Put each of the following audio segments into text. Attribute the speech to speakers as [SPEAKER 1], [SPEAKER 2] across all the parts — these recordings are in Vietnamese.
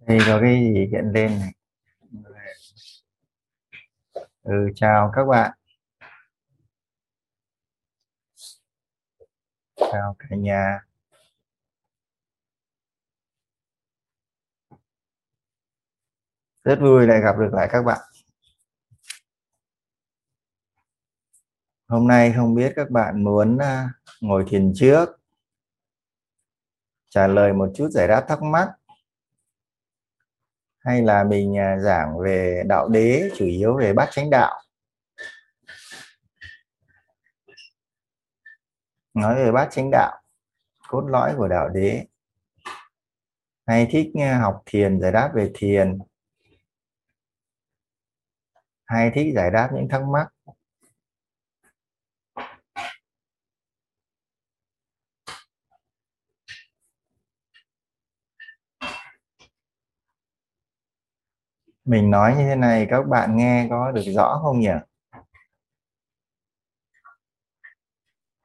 [SPEAKER 1] đây, có cái gì hiện lên này? Ừ chào các bạn. Chào cả nhà. Rất vui lại gặp được lại các bạn. Hôm nay không biết các bạn muốn à, ngồi thiền trước, trả lời một chút giải đáp thắc mắc hay là mình à, giảng về đạo đế, chủ yếu về bát chánh đạo? Nói về bát chánh đạo, cốt lõi của đạo đế. Hay thích à, học thiền, giải đáp về thiền? Hay thích giải đáp những thắc mắc? Mình nói như thế này các bạn nghe có được rõ không nhỉ?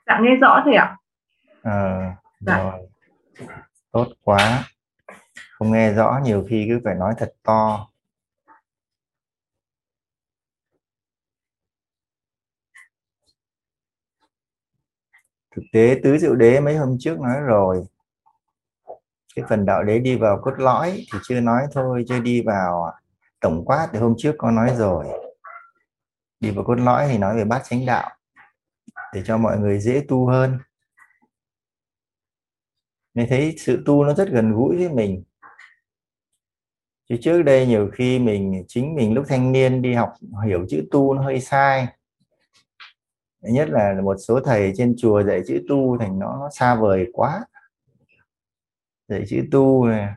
[SPEAKER 2] Dạ nghe rõ thầy ạ.
[SPEAKER 1] Ờ dạ. rồi. Tốt quá. Không nghe rõ nhiều khi cứ phải nói thật to. Thực tế tứ diệu đế mấy hôm trước nói rồi. Cái phần đạo đế đi vào cốt lõi thì chưa nói thôi chưa đi vào tổng quát thì hôm trước có nói rồi. Đi vào cốt lõi thì nói về bát chánh đạo để cho mọi người dễ tu hơn. Nên thấy sự tu nó rất gần gũi với mình. Chứ trước đây nhiều khi mình chính mình lúc thanh niên đi học hiểu chữ tu nó hơi sai. Nhất là một số thầy trên chùa dạy chữ tu thành nó, nó xa vời quá. Dạy chữ tu này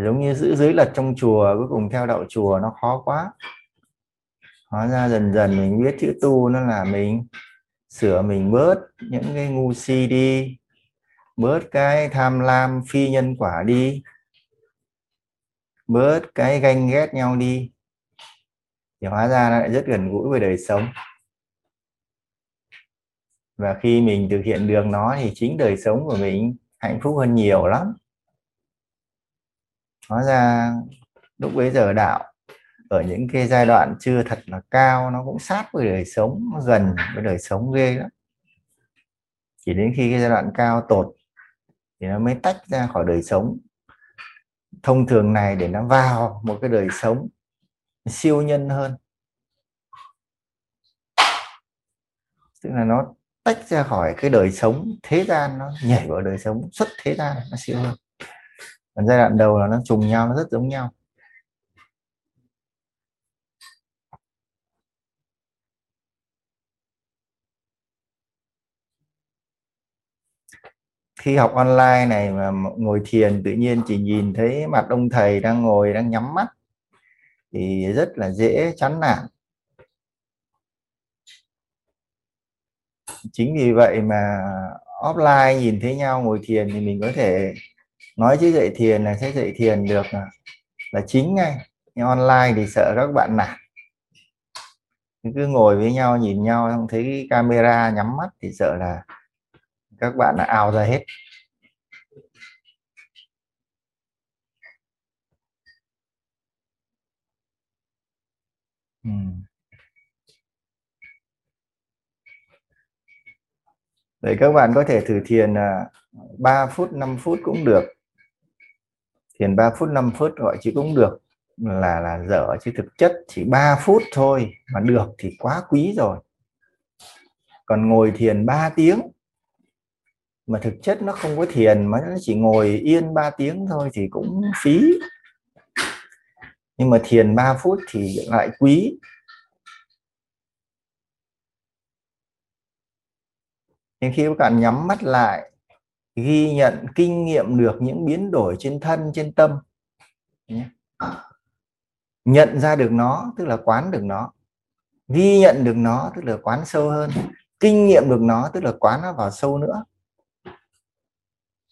[SPEAKER 1] giống như giữ giới luật trong chùa, cuối cùng theo đạo chùa nó khó quá. Hóa ra dần dần mình biết chữ tu nó là mình sửa mình bớt những cái ngu si đi, bớt cái tham lam phi nhân quả đi, bớt cái ganh ghét nhau đi. Thì hóa ra nó lại rất gần gũi với đời sống. Và khi mình thực hiện đường nó thì chính đời sống của mình hạnh phúc hơn nhiều lắm hóa ra lúc bấy giờ đạo, ở những cái giai đoạn chưa thật là cao, nó cũng sát với đời sống, nó gần với đời sống ghê lắm. Chỉ đến khi cái giai đoạn cao tột thì nó mới tách ra khỏi đời sống. Thông thường này để nó vào một cái đời sống siêu nhân hơn. Tức là nó tách ra khỏi cái đời sống thế gian, nó nhảy vào đời sống xuất thế gian, nó siêu hơn còn giai đoạn đầu là nó trùng nhau, nó rất giống nhau. Khi học online này mà ngồi thiền tự nhiên chỉ nhìn thấy mặt ông thầy đang ngồi, đang nhắm mắt, thì rất là dễ chán nản. Chính vì vậy mà offline nhìn thấy nhau, ngồi thiền thì mình có thể nói chứ dạy thiền là sẽ dạy thiền được là chính ngay. Nhưng online thì sợ các bạn nản. Cứ ngồi với nhau nhìn nhau không thấy camera nhắm mắt thì sợ là các bạn là ào ra hết. Vậy các bạn có thể thử thiền 3 phút 5 phút cũng được thiền 3 phút 5 phút gọi chứ cũng được. Là là dở chứ thực chất chỉ 3 phút thôi, mà được thì quá quý rồi. Còn ngồi thiền 3 tiếng, mà thực chất nó không có thiền, mà nó chỉ ngồi yên 3 tiếng thôi thì cũng phí. Nhưng mà thiền 3 phút thì lại quý. Nhưng khi các bạn nhắm mắt lại ghi nhận, kinh nghiệm được những biến đổi trên thân, trên tâm. Nhận ra được nó, tức là quán được nó. Ghi nhận được nó, tức là quán sâu hơn. Kinh nghiệm được nó, tức là quán nó vào sâu nữa.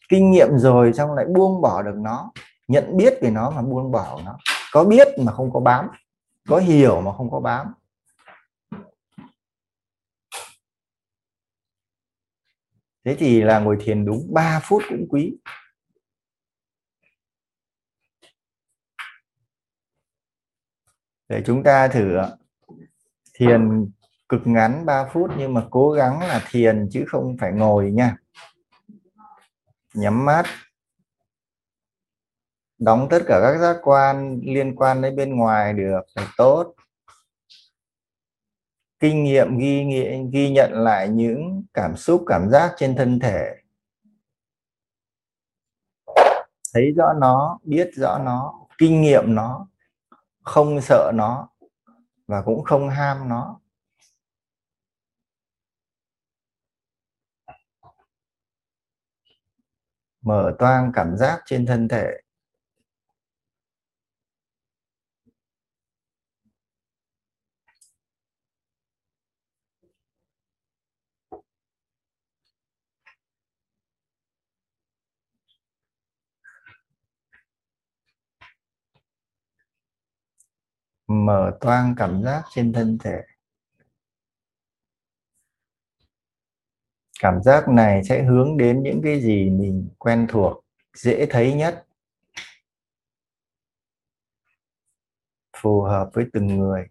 [SPEAKER 1] Kinh nghiệm rồi xong lại buông bỏ được nó. Nhận biết về nó mà buông bỏ nó. Có biết mà không có bám. Có hiểu mà không có bám. thế thì là ngồi thiền đúng 3 phút cũng quý. Để chúng ta thử thiền cực ngắn 3 phút nhưng mà cố gắng là thiền chứ không phải ngồi nha. Nhắm mắt. Đóng tất cả các giác quan liên quan đến bên ngoài được, phải tốt kinh nghiệm, ghi ghi nhận lại những cảm xúc, cảm giác trên thân thể. Thấy rõ nó, biết rõ nó, kinh nghiệm nó, không sợ nó và cũng không ham nó. Mở toang cảm giác trên thân thể. Mở toang cảm giác trên thân thể. Cảm giác này sẽ hướng đến những cái gì mình quen thuộc, dễ thấy nhất. Phù hợp với từng người.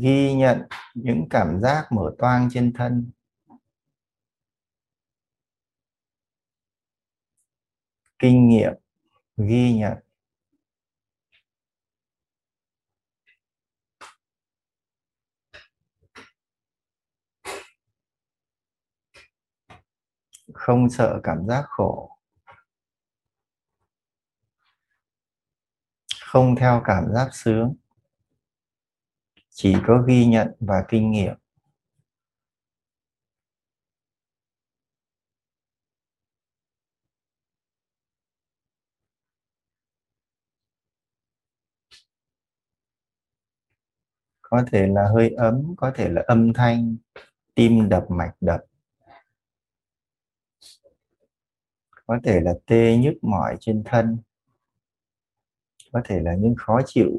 [SPEAKER 1] Ghi nhận những cảm giác mở toang trên thân. Kinh nghiệm ghi nhận. Không sợ cảm giác khổ. Không theo cảm giác sướng chỉ có ghi nhận và kinh nghiệm. Có thể là hơi ấm, có thể là âm thanh, tim đập mạch đập. Có thể là tê nhức mỏi trên thân. Có thể là những khó chịu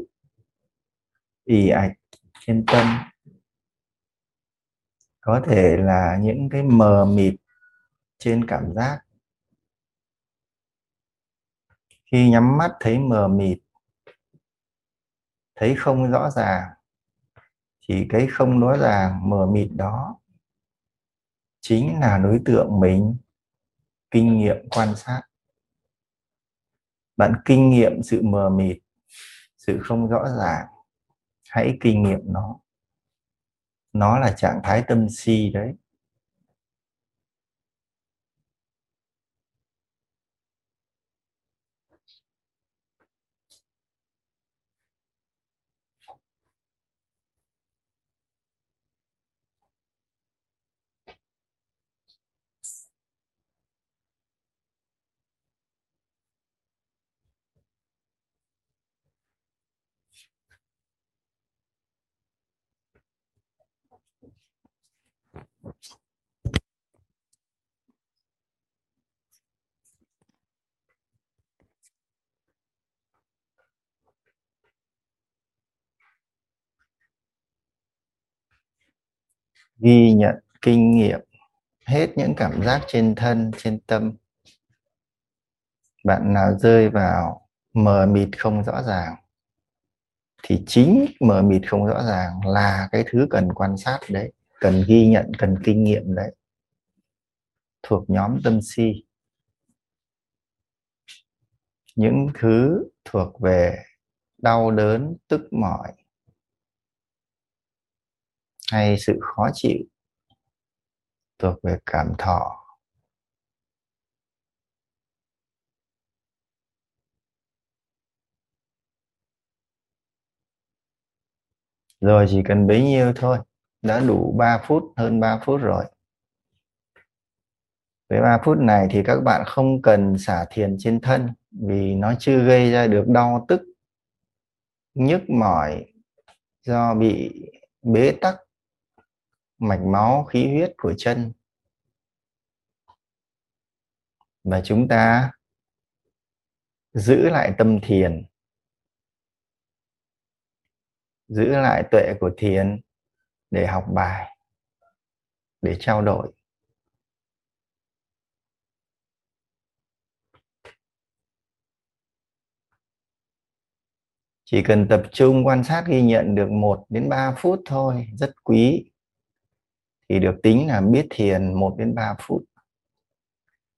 [SPEAKER 1] ì ạch trên tâm. Có thể là những cái mờ mịt trên cảm giác. Khi nhắm mắt thấy mờ mịt, thấy không rõ ràng thì cái không rõ ràng mờ mịt đó chính là đối tượng mình kinh nghiệm quan sát. Bạn kinh nghiệm sự mờ mịt, sự không rõ ràng hãy kinh nghiệm nó. Nó là trạng thái tâm si đấy. Ghi nhận kinh nghiệm hết những cảm giác trên thân, trên tâm. Bạn nào rơi vào mờ mịt không rõ ràng, thì chính mờ mịt không rõ ràng là cái thứ cần quan sát đấy, cần ghi nhận, cần kinh nghiệm đấy, thuộc nhóm tâm si. Những thứ thuộc về đau đớn, tức mỏi hay sự khó chịu thuộc về cảm thọ? Rồi chỉ cần bấy nhiêu thôi, đã đủ 3 phút, hơn 3 phút rồi. Với 3 phút này thì các bạn không cần xả thiền trên thân vì nó chưa gây ra được đau tức, nhức mỏi do bị bế tắc mạch máu, khí huyết của chân. Và chúng ta giữ lại tâm thiền. Giữ lại tuệ của thiền để học bài, để trao đổi. Chỉ cần tập trung quan sát ghi nhận được 1 đến 3 phút thôi, rất quý thì được tính là biết thiền 1 đến 3 phút.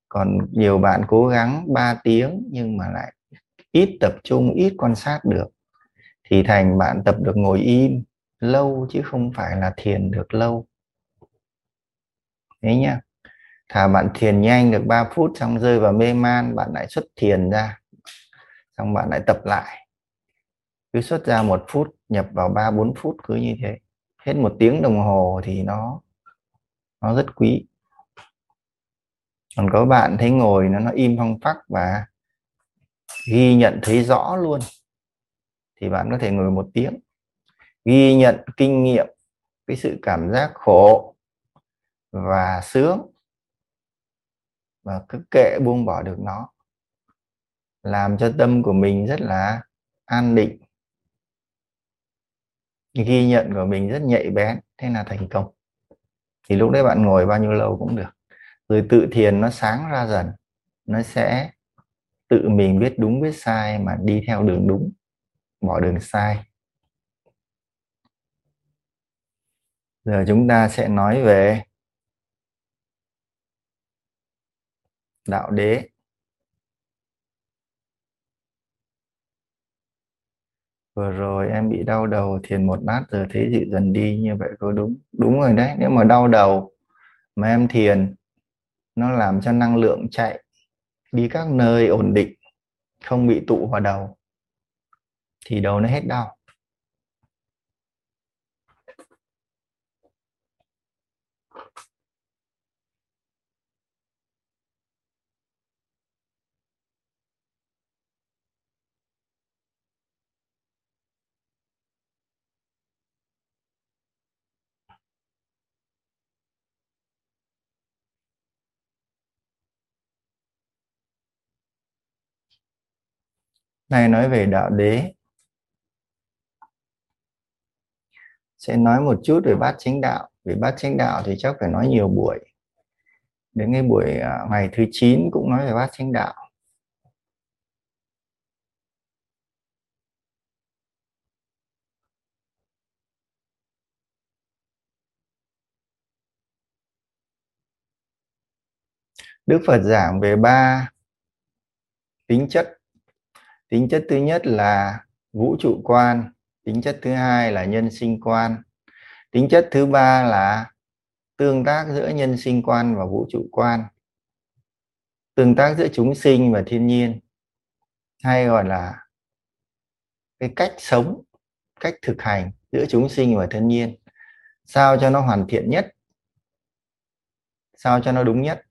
[SPEAKER 1] Còn nhiều bạn cố gắng 3 tiếng nhưng mà lại ít tập trung, ít quan sát được. Thì thành bạn tập được ngồi im lâu chứ không phải là thiền được lâu. Thế nhá. Thà bạn thiền nhanh được 3 phút xong rơi vào mê man, bạn lại xuất thiền ra. Xong bạn lại tập lại. Cứ xuất ra một phút, nhập vào ba bốn phút cứ như thế. Hết một tiếng đồng hồ thì nó nó rất quý. Còn có bạn thấy ngồi nó nó im phăng phắc và ghi nhận thấy rõ luôn, thì bạn có thể ngồi một tiếng, ghi nhận kinh nghiệm, cái sự cảm giác khổ và sướng và cứ kệ buông bỏ được nó. Làm cho tâm của mình rất là an định. Ghi nhận của mình rất nhạy bén, thế là thành công thì lúc đấy bạn ngồi bao nhiêu lâu cũng được. Rồi tự thiền nó sáng ra dần, nó sẽ tự mình biết đúng, biết sai mà đi theo đường đúng, bỏ đường sai. Giờ chúng ta sẽ nói về đạo đế. Vừa rồi em bị đau đầu thiền một lát, giờ thấy dịu dần đi, như vậy có đúng đúng rồi đấy. Nếu mà đau đầu mà em thiền, nó làm cho năng lượng chạy đi các nơi ổn định, không bị tụ vào đầu, thì đầu nó hết đau. Nay nói về đạo đế. Sẽ nói một chút về bát chánh đạo. Về bát chánh đạo thì chắc phải nói nhiều buổi. Đến cái buổi à, ngày thứ 9 cũng nói về bát chánh đạo. Đức Phật giảng về ba tính chất tính chất thứ nhất là vũ trụ quan, tính chất thứ hai là nhân sinh quan. Tính chất thứ ba là tương tác giữa nhân sinh quan và vũ trụ quan. Tương tác giữa chúng sinh và thiên nhiên, hay gọi là cái cách sống, cách thực hành giữa chúng sinh và thiên nhiên. Sao cho nó hoàn thiện nhất? Sao cho nó đúng nhất?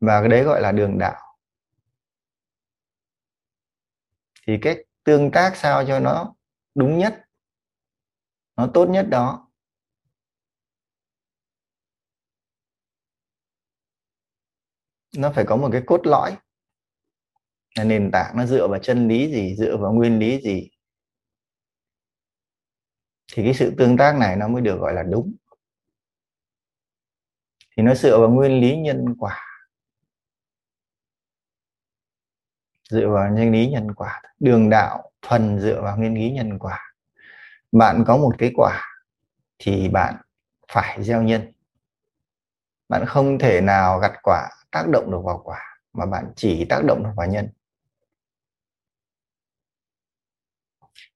[SPEAKER 1] Và cái đấy gọi là đường đạo. Thì cách tương tác sao cho nó đúng nhất, nó tốt nhất đó. Nó phải có một cái cốt lõi. Là nền tảng, nó dựa vào chân lý gì, dựa vào nguyên lý gì. Thì cái sự tương tác này nó mới được gọi là đúng. Thì nó dựa vào nguyên lý nhân quả. Dựa vào nguyên lý nhân quả, đường đạo thuần dựa vào nguyên lý nhân quả. Bạn có một cái quả thì bạn phải gieo nhân. Bạn không thể nào gặt quả tác động được vào quả, mà bạn chỉ tác động được vào nhân.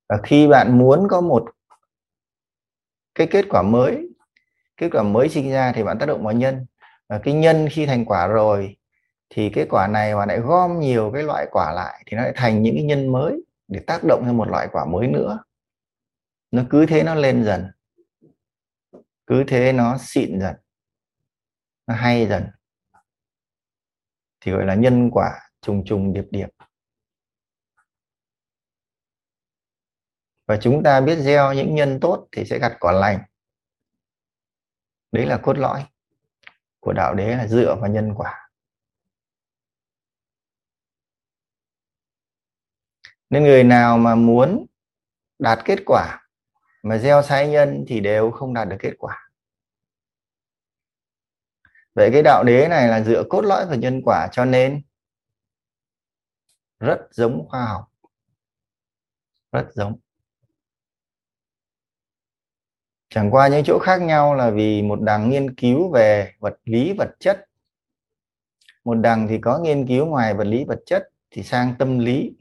[SPEAKER 1] Và khi bạn muốn có một cái kết quả mới, kết quả mới sinh ra thì bạn tác động vào nhân. Và cái nhân khi thành quả rồi thì cái quả này mà lại gom nhiều cái loại quả lại thì nó lại thành những cái nhân mới để tác động lên một loại quả mới nữa. Nó cứ thế nó lên dần. Cứ thế nó xịn dần. Nó hay dần. Thì gọi là nhân quả trùng trùng điệp điệp. Và chúng ta biết gieo những nhân tốt thì sẽ gặt quả lành. Đấy là cốt lõi của đạo đế là dựa vào nhân quả. Nên người nào mà muốn đạt kết quả, mà gieo sai nhân thì đều không đạt được kết quả. Vậy cái đạo đế này là dựa cốt lõi vào nhân quả cho nên rất giống khoa học. Rất giống. Chẳng qua những chỗ khác nhau là vì một đằng nghiên cứu về vật lý, vật chất. Một đằng thì có nghiên cứu ngoài vật lý, vật chất thì sang tâm lý.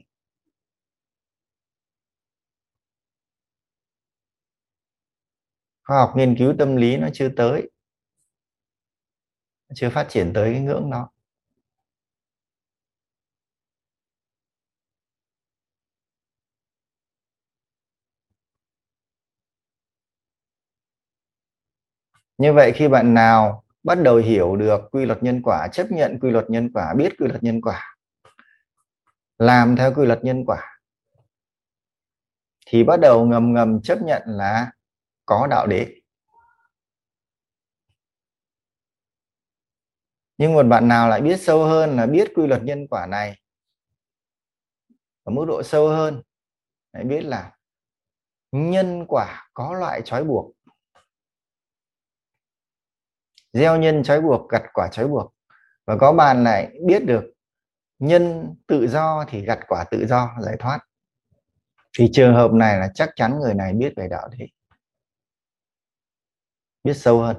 [SPEAKER 1] Khoa học nghiên cứu tâm lý nó chưa tới. Chưa phát triển tới cái ngưỡng đó. Như vậy khi bạn nào bắt đầu hiểu được quy luật nhân quả, chấp nhận quy luật nhân quả, biết quy luật nhân quả, làm theo quy luật nhân quả, thì bắt đầu ngầm ngầm chấp nhận là có đạo đế nhưng một bạn nào lại biết sâu hơn là biết quy luật nhân quả này? Ở mức độ sâu hơn lại biết là nhân quả có loại trói buộc. Gieo nhân trói buộc, gặt quả trói buộc. Và có bạn lại biết được nhân tự do thì gặt quả tự do, giải thoát. Thì trường hợp này là chắc chắn người này biết về đạo đế biết sâu hơn.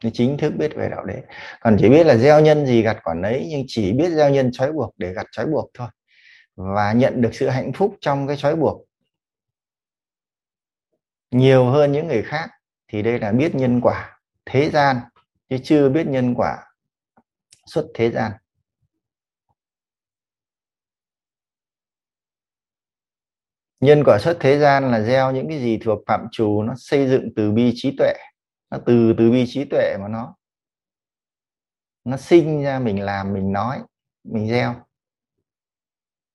[SPEAKER 1] Cái chính thức biết về đạo đế còn chỉ biết là gieo nhân gì gặt quả nấy, nhưng chỉ biết gieo nhân trói buộc để gặt trói buộc thôi. Và nhận được sự hạnh phúc trong cái trói buộc nhiều hơn những người khác, thì đây là biết nhân quả thế gian, chứ chưa biết nhân quả xuất thế gian. Nhân quả xuất thế gian là gieo những cái gì thuộc phạm trù, nó xây dựng từ bi trí tuệ nó từ từ bi trí tuệ mà nó. Nó sinh ra mình làm, mình nói, mình gieo.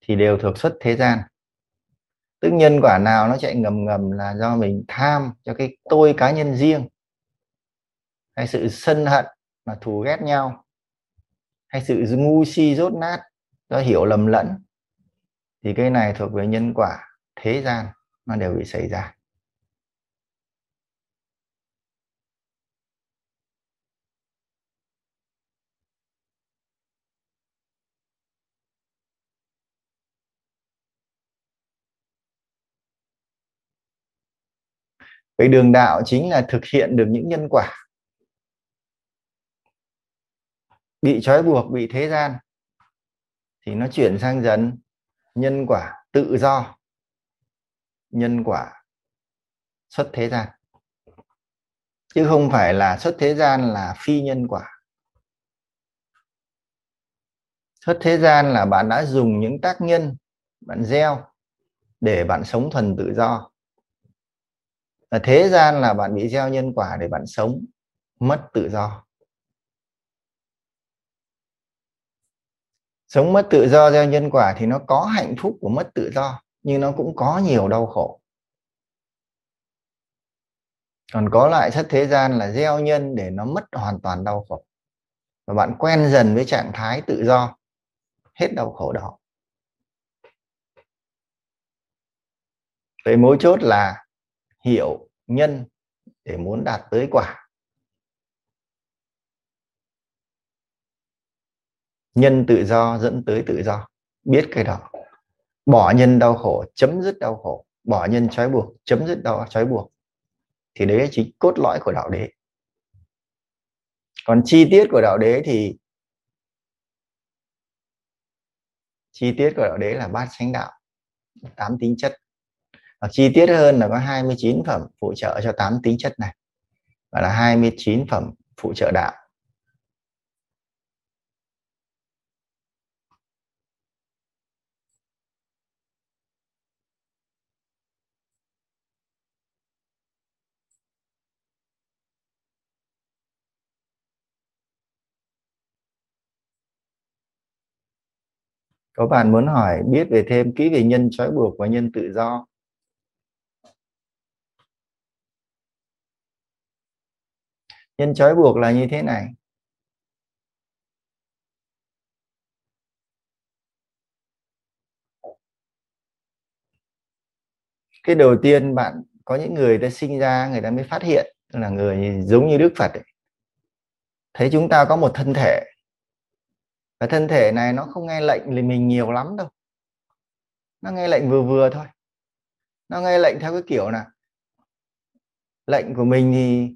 [SPEAKER 1] Thì đều thuộc xuất thế gian. Tức nhân quả nào nó chạy ngầm ngầm là do mình tham cho cái tôi cá nhân riêng. Hay sự sân hận mà thù ghét nhau. Hay sự ngu si rốt nát do hiểu lầm lẫn. Thì cái này thuộc về nhân quả, thế gian nó đều bị xảy ra. Vậy đường đạo chính là thực hiện được những nhân quả. Bị trói buộc, bị thế gian, thì nó chuyển sang dần. Nhân quả tự do, nhân quả xuất thế gian. Chứ không phải là xuất thế gian là phi nhân quả. Xuất thế gian là bạn đã dùng những tác nhân, bạn gieo để bạn sống thuần tự do ở thế gian là bạn bị gieo nhân quả để bạn sống, mất tự do. Sống mất tự do, gieo nhân quả thì nó có hạnh phúc của mất tự do, nhưng nó cũng có nhiều đau khổ. Còn có lại thất thế gian là gieo nhân để nó mất hoàn toàn đau khổ. Và bạn quen dần với trạng thái tự do, hết đau khổ đó. Vậy mối chốt là hiểu nhân để muốn đạt tới quả. Nhân tự do dẫn tới tự do. Biết cái đó. Bỏ nhân đau khổ, chấm dứt đau khổ. Bỏ nhân trói buộc, chấm dứt đau, trói buộc. Thì đấy là chính cốt lõi của đạo đế. Còn chi tiết của đạo đế thì chi tiết của đạo đế là bát chánh đạo, tám tính chất và chi tiết hơn là có 29 phẩm phụ trợ cho tám tính chất này, và là 29 phẩm phụ trợ đạo. Có bạn muốn hỏi biết về thêm kỹ về nhân trói buộc và nhân tự do. nhân trói buộc là như thế này. Cái đầu tiên bạn, có những người đã sinh ra, người ta mới phát hiện là người giống như đức phật ấy. thấy chúng ta có một thân thể. Và thân thể này nó không nghe lệnh thì mình nhiều lắm đâu. Nó nghe lệnh vừa vừa thôi. Nó nghe lệnh theo cái kiểu nào? Lệnh của mình thì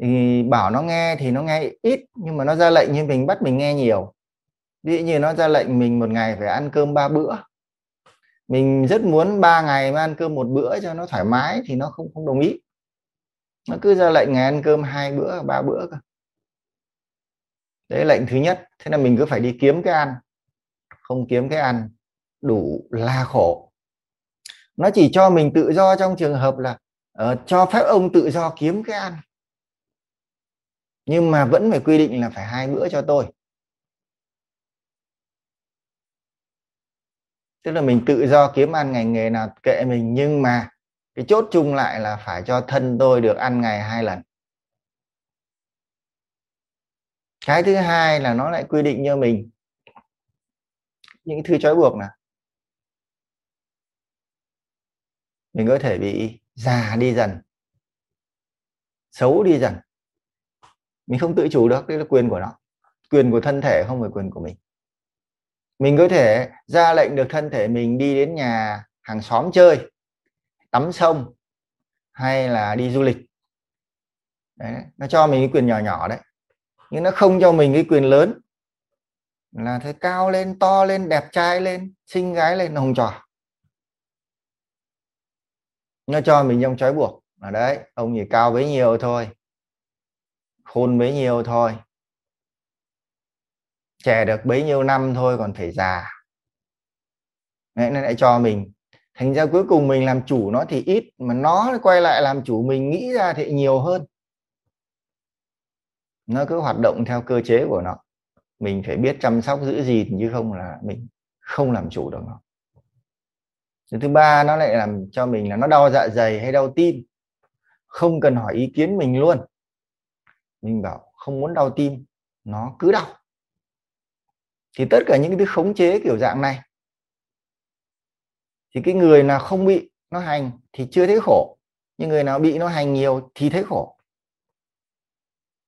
[SPEAKER 1] thì bảo nó nghe thì nó nghe ít nhưng mà nó ra lệnh như mình bắt mình nghe nhiều. Ví dụ như nó ra lệnh mình một ngày phải ăn cơm ba bữa. Mình rất muốn ba ngày mà ăn cơm một bữa cho nó thoải mái thì nó không không đồng ý. Nó cứ ra lệnh ngày ăn cơm hai bữa ba bữa cơ. Đấy lệnh thứ nhất. Thế là mình cứ phải đi kiếm cái ăn. Không kiếm cái ăn đủ là khổ. Nó chỉ cho mình tự do trong trường hợp là uh, cho phép ông tự do kiếm cái ăn nhưng mà vẫn phải quy định là phải hai bữa cho tôi. Tức là mình tự do kiếm ăn ngành nghề nào kệ mình, nhưng mà cái chốt chung lại là phải cho thân tôi được ăn ngày hai lần. Cái thứ hai là nó lại quy định cho mình những thứ trói buộc là mình có thể bị già đi dần, xấu đi dần mình không tự chủ được đấy là quyền của nó. Quyền của thân thể không phải quyền của mình. Mình có thể ra lệnh được thân thể mình đi đến nhà hàng xóm chơi tắm sông hay là đi du lịch. Đấy, nó cho mình cái quyền nhỏ nhỏ đấy. Nhưng nó không cho mình cái quyền lớn. Là thấy cao lên to lên đẹp trai lên xinh gái lên hồng trò nó cho mình trong trói buộc. Ở đấy ông chỉ cao bấy nhiêu thôi khôn bấy nhiêu thôi. Trẻ được bấy nhiêu năm thôi còn phải già. Đấy, nó lại cho mình. Thành ra cuối cùng mình làm chủ nó thì ít mà nó quay lại làm chủ mình nghĩ ra thì nhiều hơn. Nó cứ hoạt động theo cơ chế của nó. Mình phải biết chăm sóc giữ gìn chứ không là mình không làm chủ được nó. Thứ ba nó lại làm cho mình là nó đau dạ dày hay đau tim. Không cần hỏi ý kiến mình luôn mình bảo, không muốn đau tim, nó cứ đau. Thì tất cả những cái thứ khống chế kiểu dạng này. Thì cái người nào không bị nó hành thì chưa thấy khổ. Nhưng người nào bị nó hành nhiều thì thấy khổ.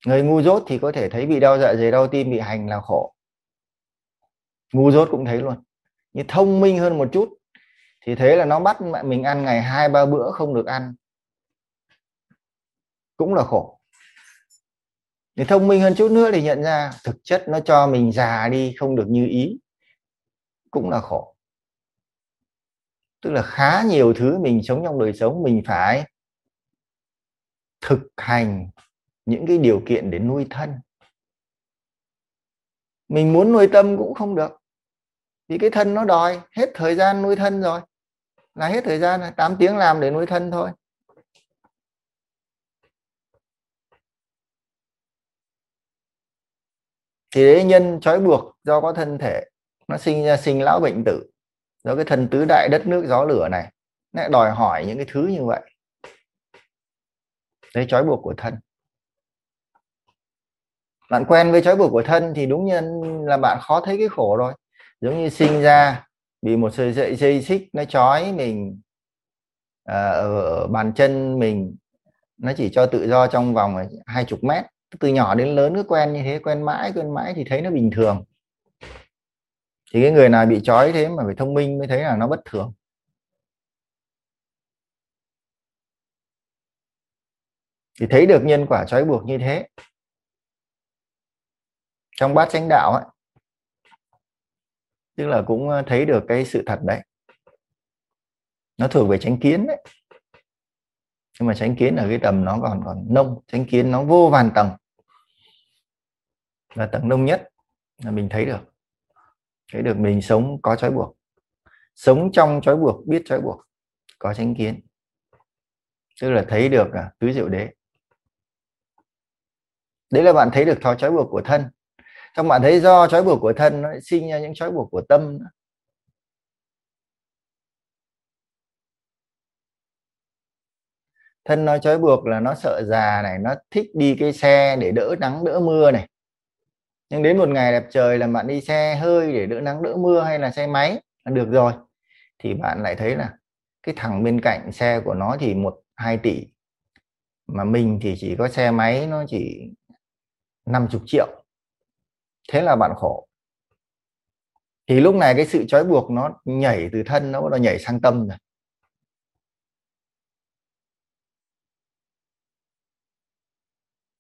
[SPEAKER 1] Người ngu dốt thì có thể thấy bị đau dạ dày, đau tim, bị hành là khổ. Ngu dốt cũng thấy luôn. Nhưng thông minh hơn một chút thì thế là nó bắt mình ăn ngày hai, ba bữa không được ăn. Cũng là khổ thì thông minh hơn chút nữa thì nhận ra thực chất nó cho mình già đi không được như ý, cũng là khổ. Tức là khá nhiều thứ mình sống trong đời sống mình phải thực hành những cái điều kiện để nuôi thân. Mình muốn nuôi tâm cũng không được, vì cái thân nó đòi, hết thời gian nuôi thân rồi. Là hết thời gian 8 tiếng làm để nuôi thân thôi. Thì đấy nhân trói buộc do có thân thể nó sinh ra sinh lão bệnh tử do cái thần tứ đại đất nước gió lửa này lại đòi hỏi những cái thứ như vậy. Đấy trói buộc của thân. Bạn quen với trói buộc của thân thì đúng nhiên là bạn khó thấy cái khổ rồi. Giống như sinh ra bị một sợi dây dây xích nó trói mình à, ở bàn chân mình nó chỉ cho tự do trong vòng hai chục mét từ nhỏ đến lớn cứ quen như thế, quen mãi quen mãi thì thấy nó bình thường. Thì cái người nào bị trói thế mà phải thông minh mới thấy là nó bất thường. Thì thấy được nhân quả trói buộc như thế. Trong bát chánh đạo ấy, tức là cũng ờ, thấy được cái sự thật đấy. Nó thuộc về chánh kiến đấy. Nhưng mà chánh kiến ở cái tầm nó còn còn nông, chánh kiến nó vô vàn tầng là tầng nông nhất là mình thấy được. Thấy được mình sống có trói buộc. Sống trong trói buộc biết trói buộc có chánh kiến. Tức là thấy được à, tứ diệu đế. Đấy là bạn thấy được thói trói buộc của thân. Xong bạn thấy do trói buộc của thân nó sinh ra những trói buộc của tâm thân nó trói buộc là nó sợ già này nó thích đi cái xe để đỡ nắng đỡ mưa này nhưng đến một ngày đẹp trời là bạn đi xe hơi để đỡ nắng đỡ mưa hay là xe máy là được rồi. Thì bạn lại thấy là cái thằng bên cạnh xe của nó thì một, hai tỷ. Mà mình thì chỉ có xe máy nó chỉ 50 triệu. Thế là bạn khổ. Thì lúc này cái sự trói buộc nó nhảy từ thân, nó bắt đầu nhảy sang tâm rồi.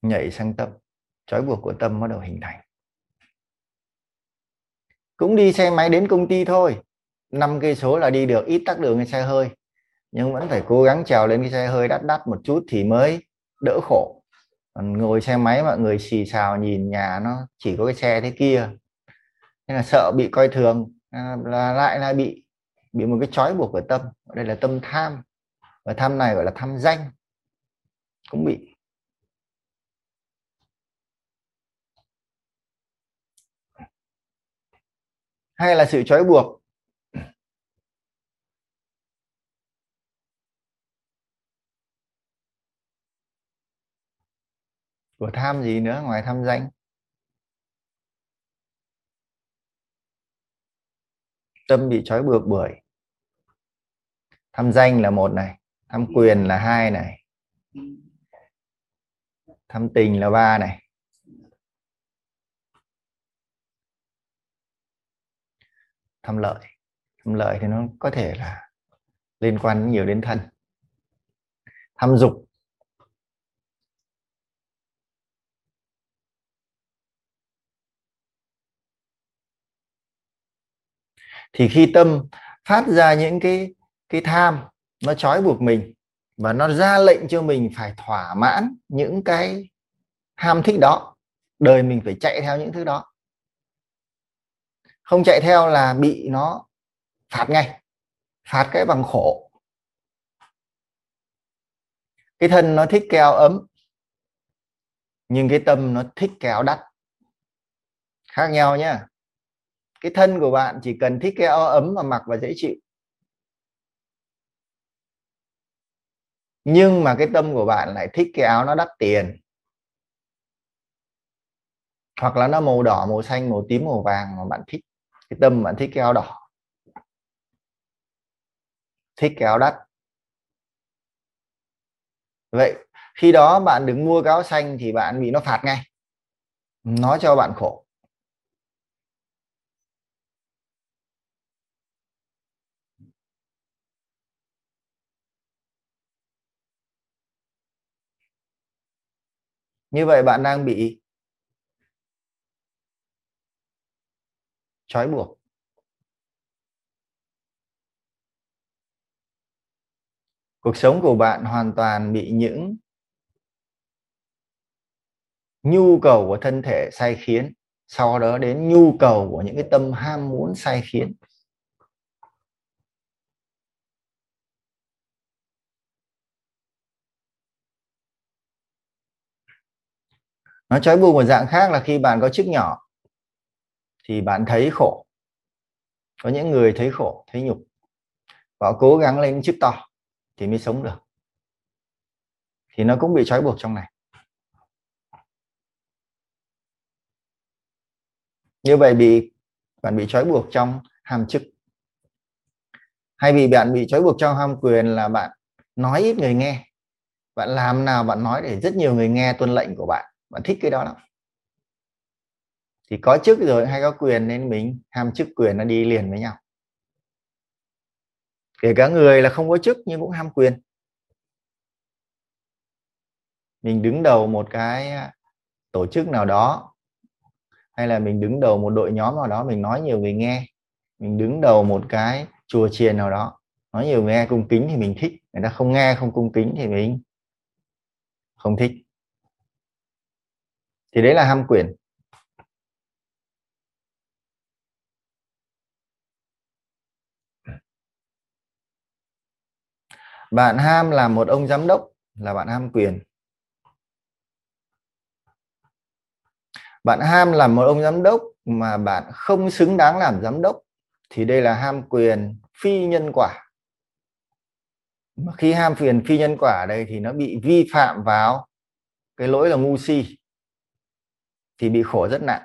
[SPEAKER 1] Nhảy sang tâm. Trói buộc của tâm bắt đầu hình thành cũng đi xe máy đến công ty thôi. Năm cây số là đi được, ít tắc đường cái xe hơi. Nhưng vẫn phải cố gắng trèo lên cái xe hơi đắt đắt một chút thì mới đỡ khổ. Còn ngồi xe máy mọi người xì xào nhìn nhà nó chỉ có cái xe thế kia. Nên là sợ bị coi thường. À, là lại là bị bị một cái trói buộc của tâm. Đây là tâm tham. Và tham này gọi là tham danh. Cũng bị hay là sự trói buộc? Của tham gì nữa, ngoài tham danh? Tâm bị trói buộc bởi tham danh là một này, tham quyền là hai này, tham tình là ba này. Tham lợi. Tham lợi thì nó có thể là liên quan nhiều đến thân. Tham dục. Thì khi tâm phát ra những cái cái tham, nó trói buộc mình và nó ra lệnh cho mình phải thỏa mãn những cái ham thích đó, đời mình phải chạy theo những thứ đó không chạy theo là bị nó phạt ngay, phạt cái bằng khổ. Cái thân nó thích keo ấm, nhưng cái tâm nó thích keo đắt. Khác nhau nhá. Cái thân của bạn chỉ cần thích cái áo ấm mà mặc và dễ chịu. Nhưng mà cái tâm của bạn lại thích cái áo nó đắt tiền. Hoặc là nó màu đỏ, màu xanh, màu tím, màu vàng mà bạn thích cái tâm bạn thích cái áo đỏ. Thích cái áo đắt. Vậy, khi đó bạn đứng mua cái áo xanh thì bạn bị nó phạt ngay. Nó cho bạn khổ. Như vậy bạn đang bị trói buộc. Cuộc sống của bạn hoàn toàn bị những nhu cầu của thân thể sai khiến, sau đó đến nhu cầu của những cái tâm ham muốn sai khiến. Nó trói buộc một dạng khác là khi bạn có chức nhỏ thì bạn thấy khổ. Có những người thấy khổ, thấy nhục. Và cố gắng lên chức to thì mới sống được. Thì nó cũng bị trói buộc trong này. Như vậy bị, bạn bị trói buộc trong ham chức. Hay vì bạn bị trói buộc trong ham quyền là bạn nói ít người nghe. Bạn làm nào bạn nói để rất nhiều người nghe tuân lệnh của bạn. Bạn thích cái đó lắm thì có chức rồi hay có quyền nên mình ham chức quyền nó đi liền với nhau. Kể cả người là không có chức nhưng cũng ham quyền. Mình đứng đầu một cái à, tổ chức nào đó, hay là mình đứng đầu một đội nhóm nào đó, mình nói nhiều người nghe. Mình đứng đầu một cái chùa chiền nào đó, nói nhiều người nghe, cung kính thì mình thích. Người ta không nghe, không cung kính thì mình không thích. Thì đấy là ham quyền. Bạn ham là một ông giám đốc, là bạn ham quyền. Bạn ham là một ông giám đốc mà bạn không xứng đáng làm giám đốc, thì đây là ham quyền phi nhân quả. Mà khi ham quyền phi nhân quả đây thì nó bị vi phạm vào cái lỗi là ngu si, thì bị khổ rất nặng.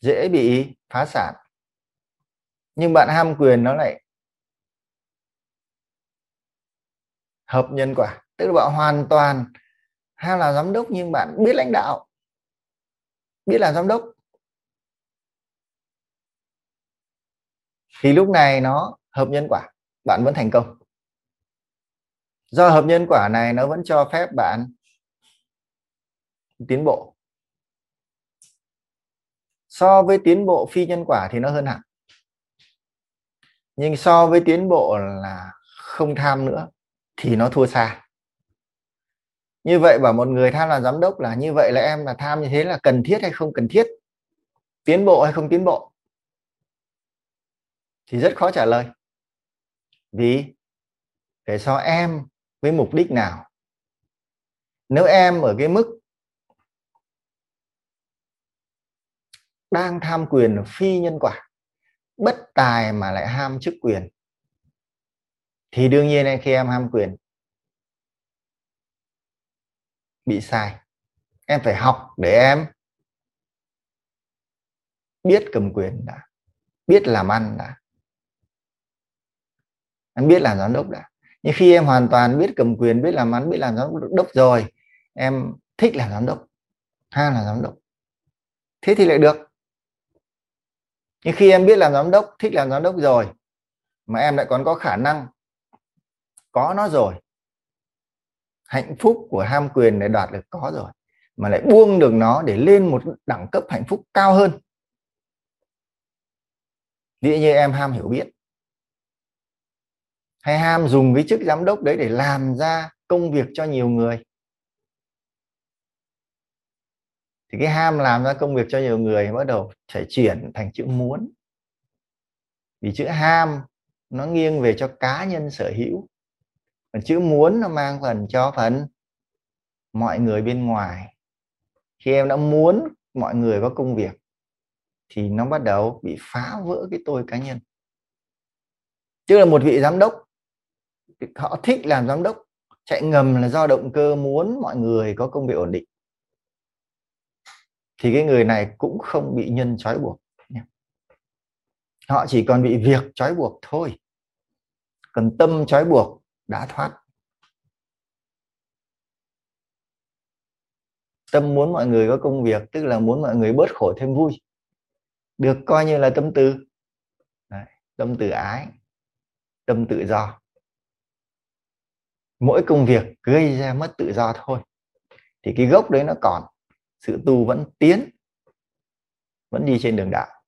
[SPEAKER 1] Dễ bị phá sản. Nhưng bạn ham quyền nó lại hợp nhân quả, tức là bạn hoàn toàn hay là giám đốc nhưng bạn biết lãnh đạo, biết là giám đốc. Thì lúc này nó hợp nhân quả, bạn vẫn thành công. Do hợp nhân quả này nó vẫn cho phép bạn tiến bộ. So với tiến bộ phi nhân quả thì nó hơn hẳn. Nhưng so với tiến bộ là không tham nữa thì nó thua xa. Như vậy bảo một người tham là giám đốc là như vậy là em là tham như thế là cần thiết hay không cần thiết? Tiến bộ hay không tiến bộ? Thì rất khó trả lời. Vì để so em với mục đích nào? Nếu em ở cái mức đang tham quyền phi nhân quả, bất tài mà lại ham chức quyền thì đương nhiên khi em ham quyền, bị sai, em phải học để em biết cầm quyền đã, biết làm ăn đã. Em biết làm giám đốc đã. Nhưng khi em hoàn toàn biết cầm quyền, biết làm ăn, biết làm giám đốc rồi, em thích làm giám đốc, ham là giám đốc. Thế thì lại được. Nhưng khi em biết làm giám đốc, thích làm giám đốc rồi, mà em lại còn có khả năng có nó rồi. Hạnh phúc của ham quyền để đạt được có rồi, mà lại buông được nó để lên một đẳng cấp hạnh phúc cao hơn. Ví như em ham hiểu biết. Hay ham dùng cái chức giám đốc đấy để làm ra công việc cho nhiều người. Thì cái ham làm ra công việc cho nhiều người bắt đầu phải chuyển thành chữ muốn. Vì chữ ham nó nghiêng về cho cá nhân sở hữu còn chữ muốn nó mang phần cho phần mọi người bên ngoài. Khi em đã muốn mọi người có công việc, thì nó bắt đầu bị phá vỡ cái tôi cá nhân. Tức là một vị giám đốc, họ thích làm giám đốc, chạy ngầm là do động cơ muốn mọi người có công việc ổn định. Thì cái người này cũng không bị nhân trói buộc. Họ chỉ còn bị việc trói buộc thôi. Còn tâm trói buộc đã thoát. Tâm muốn mọi người có công việc tức là muốn mọi người bớt khổ thêm vui. Được coi như là tâm từ. Đấy, tâm từ ái tâm tự do. Mỗi công việc gây ra mất tự do thôi. Thì cái gốc đấy nó còn. Sự tu vẫn tiến vẫn đi trên đường đạo.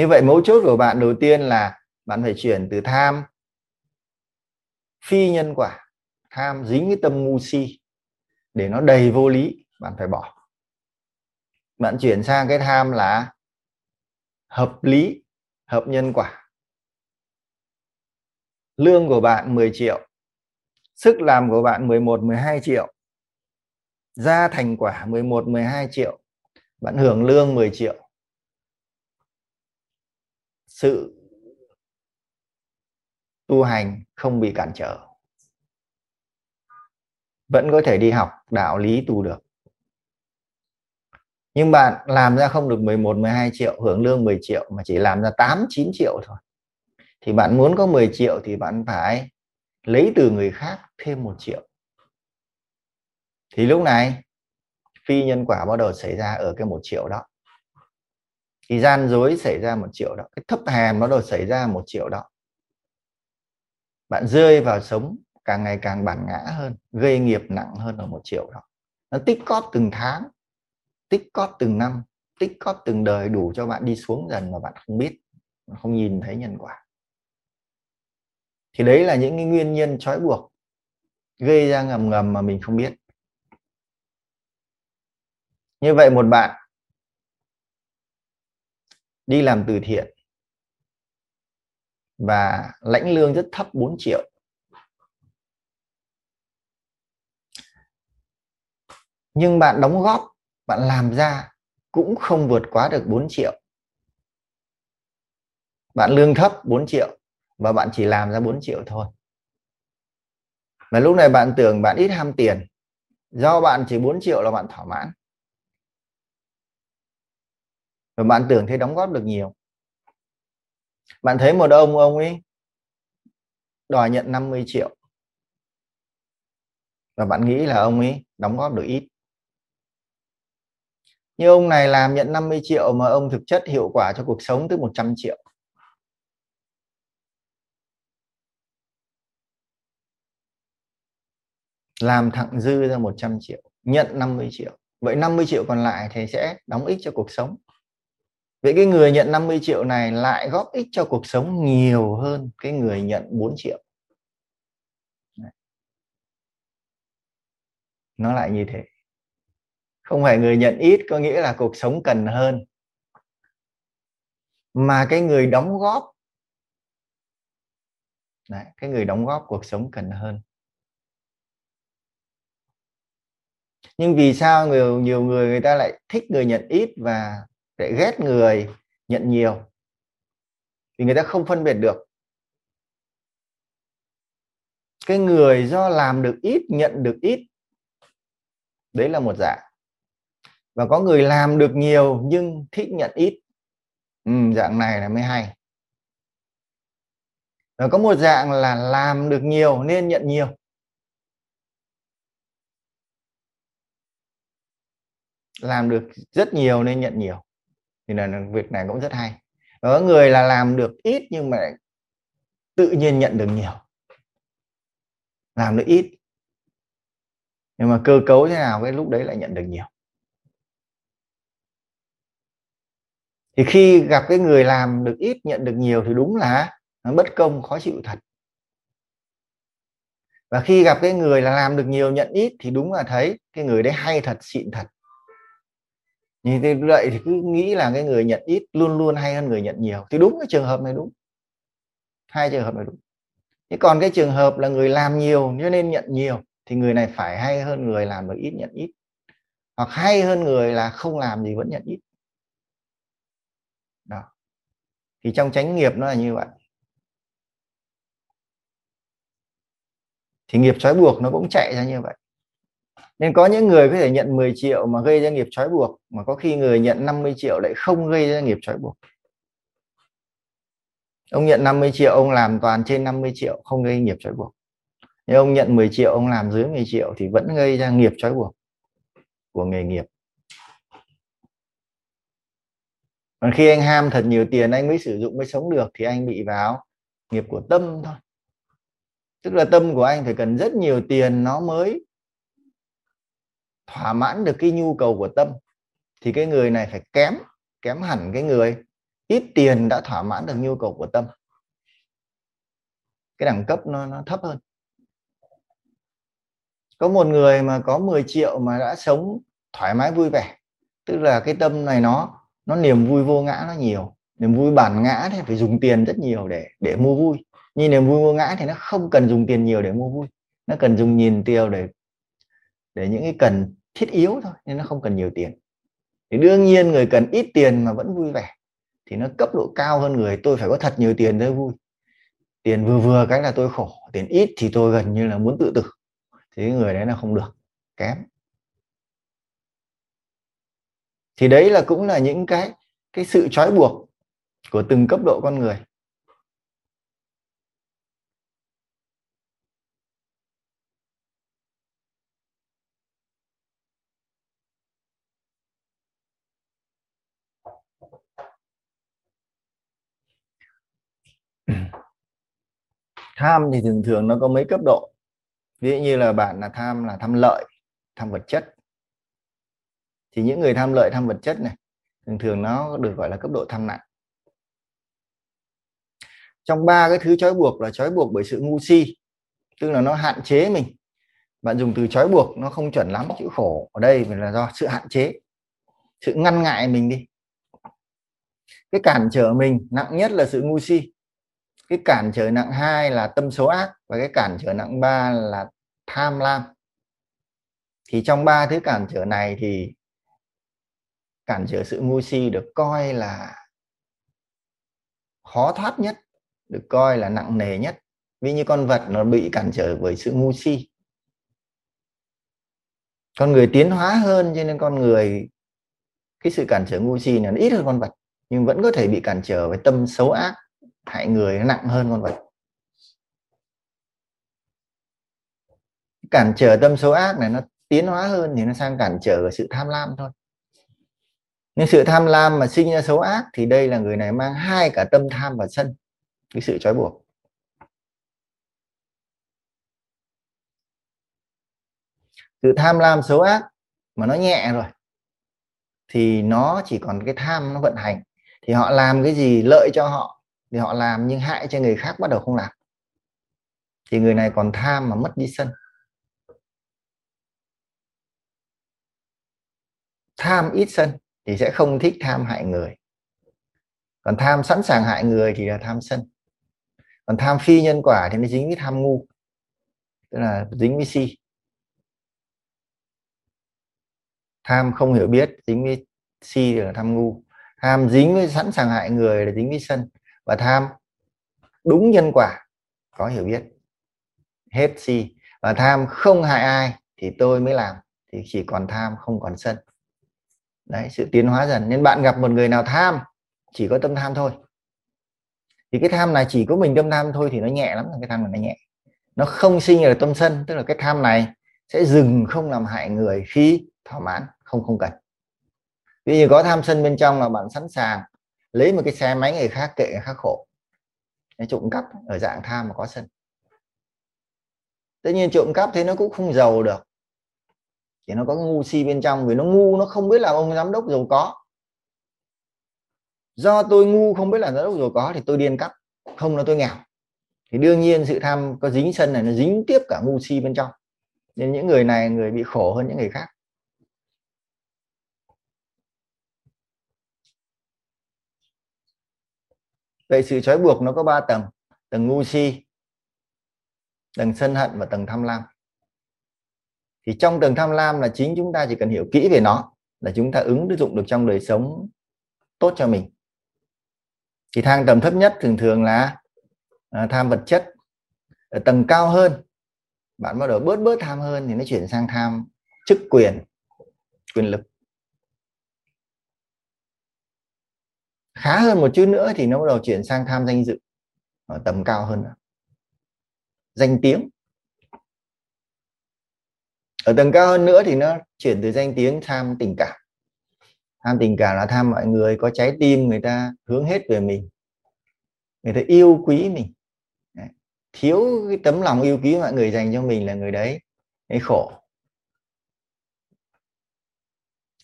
[SPEAKER 1] Như vậy mấu chốt của bạn đầu tiên là bạn phải chuyển từ tham, phi nhân quả, tham dính cái tâm ngu si, để nó đầy vô lý, bạn phải bỏ. Bạn chuyển sang cái tham là hợp lý, hợp nhân quả. Lương của bạn 10 triệu, sức làm của bạn 11 12 triệu ra thành quả 11 12 triệu. Bạn hưởng lương 10 triệu sự tu hành không bị cản trở. Vẫn có thể đi học đạo lý tu được. Nhưng bạn làm ra không được 11 12 triệu, hưởng lương 10 triệu mà chỉ làm ra 8 9 triệu thôi. Thì bạn muốn có 10 triệu thì bạn phải lấy từ người khác thêm một triệu. Thì lúc này, phi nhân quả bắt đầu xảy ra ở cái một triệu đó thì gian dối xảy ra một triệu đó. Cái thấp hèm nó đầu xảy ra một triệu đó. Bạn rơi vào sống càng ngày càng bản ngã hơn, gây nghiệp nặng hơn ở một triệu đó. Nó tích cóp từng tháng, tích cóp từng năm, tích cóp từng đời đủ cho bạn đi xuống dần mà bạn không biết không nhìn thấy nhân quả. Thì đấy là những cái nguyên nhân trói buộc, gây ra ngầm ngầm mà mình không biết. Như vậy một bạn đi làm từ thiện và lãnh lương rất thấp 4 triệu. Nhưng bạn đóng góp, bạn làm ra cũng không vượt quá được 4 triệu. Bạn lương thấp 4 triệu và bạn chỉ làm ra 4 triệu thôi. Mà lúc này bạn tưởng bạn ít ham tiền, do bạn chỉ 4 triệu là bạn thỏa mãn và bạn tưởng thế đóng góp được nhiều. Bạn thấy một ông ông ấy đòi nhận 50 triệu. Và bạn nghĩ là ông ấy đóng góp được ít. Như ông này làm nhận 50 triệu mà ông thực chất hiệu quả cho cuộc sống tới 100 triệu. Làm thặng dư ra 100 triệu, nhận 50 triệu. Vậy 50 triệu còn lại thì sẽ đóng ích cho cuộc sống vậy cái người nhận 50 triệu này lại góp ích cho cuộc sống nhiều hơn cái người nhận 4 triệu. Nó lại như thế. Không phải người nhận ít có nghĩa là cuộc sống cần hơn. Mà cái người đóng góp Đấy, cái người đóng góp cuộc sống cần hơn. Nhưng vì sao nhiều nhiều người người ta lại thích người nhận ít và lại ghét người nhận nhiều. Vì người ta không phân biệt được. Cái người do làm được ít nhận được ít đấy là một dạng và có người làm được nhiều nhưng thích nhận ít. Ừ, dạng này là mới hay. Và có một dạng là làm được nhiều nên nhận nhiều. Làm được rất nhiều nên nhận nhiều thì là việc này cũng rất hay. Có người là làm được ít nhưng mà tự nhiên nhận được nhiều. Làm được ít. Nhưng mà cơ cấu thế nào cái lúc đấy lại nhận được nhiều. Thì khi gặp cái người làm được ít, nhận được nhiều thì đúng là nó bất công, khó chịu thật. Và khi gặp cái người là làm được nhiều, nhận ít thì đúng là thấy cái người đấy hay thật, xịn thật như thế vậy thì cứ nghĩ là cái người nhận ít, luôn luôn hay hơn người nhận nhiều. Thì đúng cái trường hợp này đúng. Hai trường hợp này đúng. Thế còn cái trường hợp là người làm nhiều cho nên nhận nhiều, thì người này phải hay hơn người làm được ít nhận ít. Hoặc hay hơn người là không làm gì vẫn nhận ít. Đó. Thì trong chánh nghiệp nó là như vậy. Thì nghiệp trói buộc nó cũng chạy ra như vậy nên có những người có thể nhận 10 triệu mà gây ra nghiệp trói buộc, mà có khi người nhận 50 triệu lại không gây ra nghiệp trói buộc. Ông nhận 50 triệu, ông làm toàn trên 50 triệu, không gây nghiệp trói buộc. Nhưng ông nhận 10 triệu, ông làm dưới 10 triệu thì vẫn gây ra nghiệp trói buộc của nghề nghiệp. Còn khi anh ham thật nhiều tiền, anh mới sử dụng, mới sống được, thì anh bị vào nghiệp của tâm thôi. Tức là tâm của anh phải cần rất nhiều tiền nó mới thỏa mãn được cái nhu cầu của tâm thì cái người này phải kém kém hẳn cái người. Ít tiền đã thỏa mãn được nhu cầu của tâm. Cái đẳng cấp nó, nó thấp hơn. Có một người mà có 10 triệu mà đã sống thoải mái vui vẻ tức là cái tâm này nó nó niềm vui vô ngã nó nhiều. Niềm vui bản ngã thì phải dùng tiền rất nhiều để để mua vui. Nhưng niềm vui vô ngã thì nó không cần dùng tiền nhiều để mua vui. Nó cần dùng nhìn tiêu để để những cái cần thiết yếu thôi, nên nó không cần nhiều tiền. Thì đương nhiên người cần ít tiền mà vẫn vui vẻ, thì nó cấp độ cao hơn người. Tôi phải có thật nhiều tiền mới vui. Tiền vừa vừa cái là tôi khổ, tiền ít thì tôi gần như là muốn tự tử. Thì người đấy là không được, kém. Thì đấy là cũng là những cái cái sự trói buộc của từng cấp độ con người. Tham thì thường thường nó có mấy cấp độ. Ví dụ như là bạn là tham là tham lợi, tham vật chất. Thì những người tham lợi, tham vật chất này, thường thường nó được gọi là cấp độ tham nặng. Trong ba cái thứ trói buộc là trói buộc bởi sự ngu si, tức là nó hạn chế mình. Bạn dùng từ trói buộc nó không chuẩn lắm chữ khổ. Ở đây là do sự hạn chế, sự ngăn ngại mình đi. Cái cản trở mình nặng nhất là sự ngu si cái cản trở nặng hai là tâm số ác và cái cản trở nặng ba là tham lam. Thì trong ba thứ cản trở này thì cản trở sự ngu si được coi là khó thoát nhất, được coi là nặng nề nhất. Vì như con vật nó bị cản trở bởi sự ngu si. Con người tiến hóa hơn cho nên con người, cái sự cản trở ngu si này nó ít hơn con vật, nhưng vẫn có thể bị cản trở với tâm xấu ác hại người nó nặng hơn con vật. Cản trở tâm xấu ác này nó tiến hóa hơn thì nó sang cản trở sự tham lam thôi. Nhưng sự tham lam mà sinh ra xấu ác thì đây là người này mang hai cả tâm tham và sân, cái sự trói buộc. Sự tham lam xấu ác mà nó nhẹ rồi thì nó chỉ còn cái tham nó vận hành, thì họ làm cái gì lợi cho họ thì họ làm nhưng hại cho người khác bắt đầu không làm. Thì người này còn tham mà mất đi sân. Tham ít sân thì sẽ không thích tham hại người. Còn tham sẵn sàng hại người thì là tham sân. Còn tham phi nhân quả thì nó dính với tham ngu, tức là dính với si. Tham không hiểu biết dính với si là tham ngu. Tham dính với sẵn sàng hại người là dính với sân và tham. Đúng nhân quả, có hiểu biết. Hết si. Và tham không hại ai thì tôi mới làm, thì chỉ còn tham không còn sân. Đấy, sự tiến hóa dần. Nên bạn gặp một người nào tham, chỉ có tâm tham thôi. Thì cái tham này chỉ có mình tâm tham thôi thì nó nhẹ lắm, cái tham này nó nhẹ. Nó không sinh ra tâm sân, tức là cái tham này sẽ dừng không làm hại người khi thỏa mãn, không không cần. Ví dụ có tham sân bên trong là bạn sẵn sàng lấy một cái xe máy người khác kệ người khác khổ. Trộm cắp ở dạng tham mà có sân. Tất nhiên trộm cắp thế nó cũng không giàu được. Thì nó có ngu si bên trong, vì nó ngu, nó không biết là ông giám đốc giàu có. Do tôi ngu không biết là giám đốc giàu có thì tôi điên cắp, không là tôi nghèo. Thì đương nhiên sự tham có dính sân này nó dính tiếp cả ngu si bên trong. Nên những người này người bị khổ hơn những người khác. Vậy sự trói buộc nó có ba tầng tầng ngu si tầng sân hận và tầng tham lam. Thì trong tầng tham lam là chính chúng ta chỉ cần hiểu kỹ về nó là chúng ta ứng dụng được trong đời sống tốt cho mình. Thì thang tầm thấp nhất thường thường là à, tham vật chất ở tầng cao hơn. Bạn bắt đầu bớt bớt tham hơn thì nó chuyển sang tham chức quyền quyền lực. Khá hơn một chút nữa thì nó bắt đầu chuyển sang tham danh dự, ở tầm cao hơn nữa. danh tiếng. Ở tầng cao hơn nữa thì nó chuyển từ danh tiếng tham tình cảm. Tham tình cảm là tham mọi người, có trái tim người ta hướng hết về mình. Người ta yêu quý mình. Đấy. thiếu cái tấm lòng yêu quý mọi người dành cho mình là người đấy ấy khổ.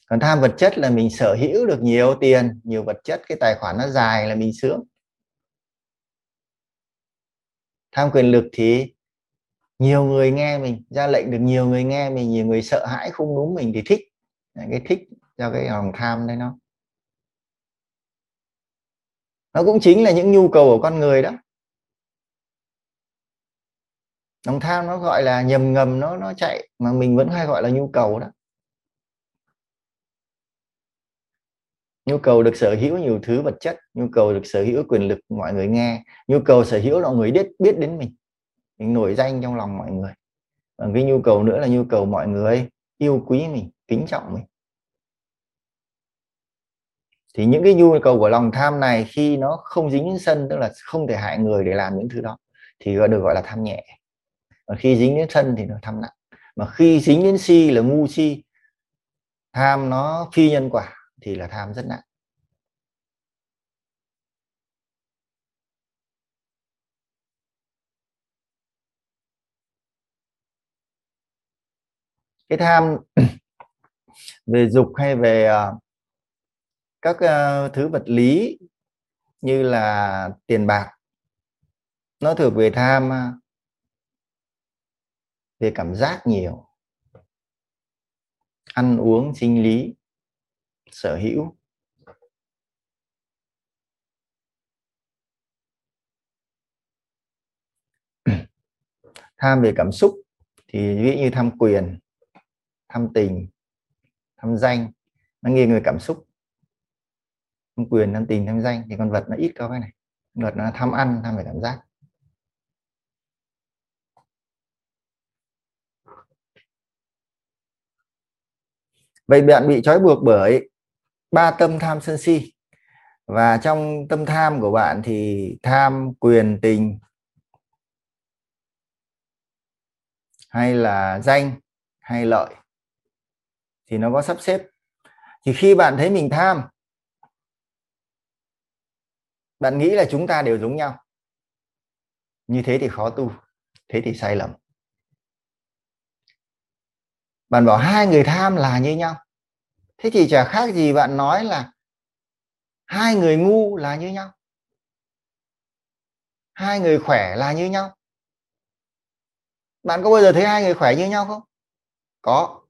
[SPEAKER 1] Còn tham vật chất là mình sở hữu được nhiều tiền, nhiều vật chất, cái tài khoản nó dài là mình sướng. Tham quyền lực thì nhiều người nghe mình, ra lệnh được nhiều người nghe mình, nhiều người sợ hãi không đúng mình thì thích. Cái thích cho cái lòng tham đấy nó. Nó cũng chính là những nhu cầu của con người đó. Lòng tham nó gọi là nhầm ngầm, nó nó chạy mà mình vẫn hay gọi là nhu cầu đó. Nhu cầu được sở hữu nhiều thứ vật chất, nhu cầu được sở hữu quyền lực mọi người nghe, nhu cầu sở hữu mọi người biết biết đến mình. Mình nổi danh trong lòng mọi người. Và cái nhu cầu nữa là nhu cầu mọi người yêu quý mình, kính trọng mình. Thì những cái nhu cầu của lòng tham này khi nó không dính đến sân, tức là không thể hại người để làm những thứ đó, thì được gọi là tham nhẹ. Và khi dính đến sân thì nó tham nặng. Mà khi dính đến si là ngu si, tham nó phi nhân quả thì là tham rất nặng. Cái tham về dục hay về ờ, các ờ, thứ vật lý như là tiền bạc, nó thuộc về tham ờ, về cảm giác nhiều, ăn uống, sinh lý sở hữu. Tham về cảm xúc thì ví dụ như tham quyền, tham tình, tham danh, nó nghiêng về cảm xúc. Tham quyền, tham tình, tham danh thì con vật nó ít có cái này. Con vật nó tham ăn, tham về cảm giác. Vậy bạn bị trói buộc bởi ba tâm tham sân si. Và trong tâm tham của bạn thì tham, quyền, tình, hay là danh, hay lợi, thì nó có sắp xếp. Thì khi bạn thấy mình tham, bạn nghĩ là chúng ta đều giống nhau. Như thế thì khó tu, thế thì sai lầm. Bạn bảo hai người tham là như nhau thế thì chả khác gì bạn nói là hai người ngu là như nhau, hai người khỏe là như nhau. Bạn có bao giờ thấy hai người khỏe như nhau không? Có.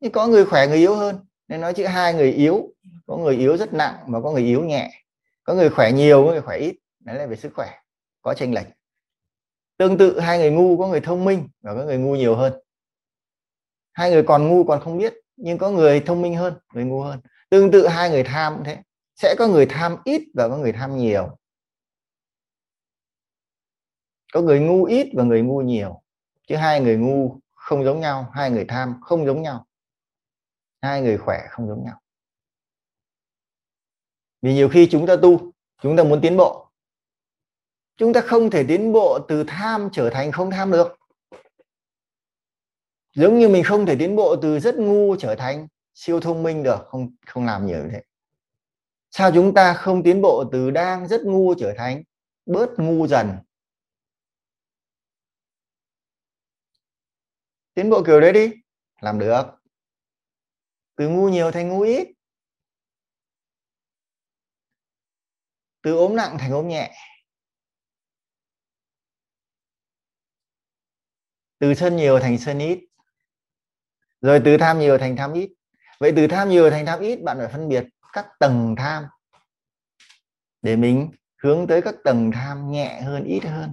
[SPEAKER 1] Nhưng có người khỏe người yếu hơn. Nên nói chữ hai người yếu, có người yếu rất nặng mà có người yếu nhẹ. Có người khỏe nhiều, có người khỏe ít. Đấy là về sức khỏe, có tranh lệch. Tương tự, hai người ngu có người thông minh và có người ngu nhiều hơn. Hai người còn ngu còn không biết nhưng có người thông minh hơn, người ngu hơn. Tương tự hai người tham cũng thế. Sẽ có người tham ít và có người tham nhiều. Có người ngu ít và người ngu nhiều. Chứ hai người ngu không giống nhau, hai người tham không giống nhau. Hai người khỏe không giống nhau. Vì nhiều khi chúng ta tu, chúng ta muốn tiến bộ. Chúng ta không thể tiến bộ từ tham trở thành không tham được giống như mình không thể tiến bộ từ rất ngu trở thành siêu thông minh được, không không làm nhiều như thế. Sao chúng ta không tiến bộ từ đang rất ngu trở thành bớt ngu dần? Tiến bộ kiểu đấy đi, làm được. Từ ngu nhiều thành ngu ít. Từ ốm nặng thành ốm nhẹ. Từ sân nhiều thành sân ít rồi từ tham nhiều thành tham ít. Vậy từ tham nhiều thành tham ít bạn phải phân biệt các tầng tham để mình hướng tới các tầng tham nhẹ hơn ít hơn.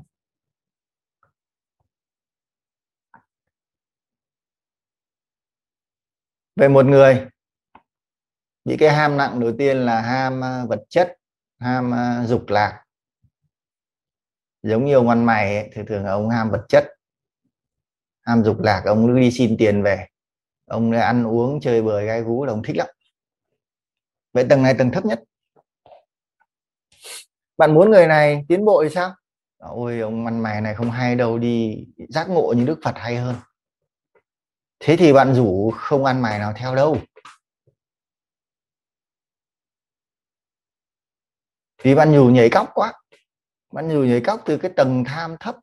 [SPEAKER 1] Về một người những cái ham nặng đầu tiên là ham à, vật chất ham à, dục lạc. Giống như ông ăn mày ấy, thì thường là ông ham vật chất ham dục lạc ông cứ đi xin tiền về ông ăn uống chơi bời gai gú ông thích lắm. Vậy tầng này tầng thấp nhất? Bạn muốn người này tiến bộ thì sao? Ôi ông ăn mày này không hay đâu đi giác ngộ như đức phật hay hơn. Thế thì bạn rủ không ăn mày nào theo đâu. Vì bạn nhủ nhảy cóc quá. Bạn nhủ nhảy cóc từ cái tầng tham thấp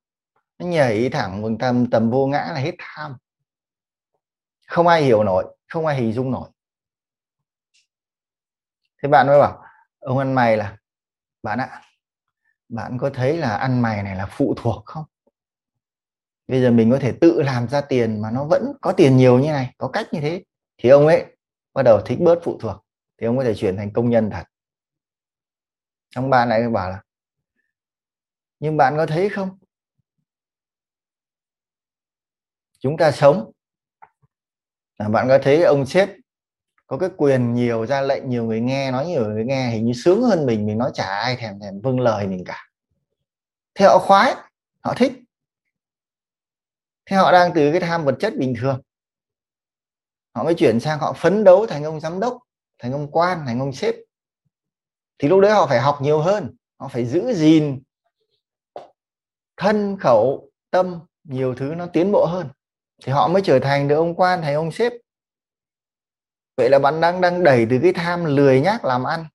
[SPEAKER 1] nó nhảy thẳng một tầm tầm vô ngã là hết tham không ai hiểu nổi, không ai hình dung nổi. Thế bạn mới bảo, ông ăn mày là bạn ạ, bạn có thấy là ăn mày này là phụ thuộc không? Bây giờ mình có thể tự làm ra tiền mà nó vẫn có tiền nhiều như này, có cách như thế. Thì ông ấy bắt đầu thích bớt phụ thuộc, thì ông có thể chuyển thành công nhân thật. Ông bạn lại bảo là, nhưng bạn có thấy không? Chúng ta sống là bạn có thấy ông sếp có cái quyền nhiều ra lệnh nhiều người nghe, nói nhiều người nghe, hình như sướng hơn mình mình nói chả ai thèm thèm vâng lời mình cả. Thế họ khoái, họ thích. Thế họ đang từ cái tham vật chất bình thường. Họ mới chuyển sang họ phấn đấu thành ông giám đốc, thành ông quan, thành ông sếp. Thì lúc đấy họ phải học nhiều hơn, họ phải giữ gìn thân, khẩu, tâm, nhiều thứ nó tiến bộ hơn thì họ mới trở thành được ông quan hay ông sếp. Vậy là bạn đang đang đẩy từ cái tham lười nhác làm ăn,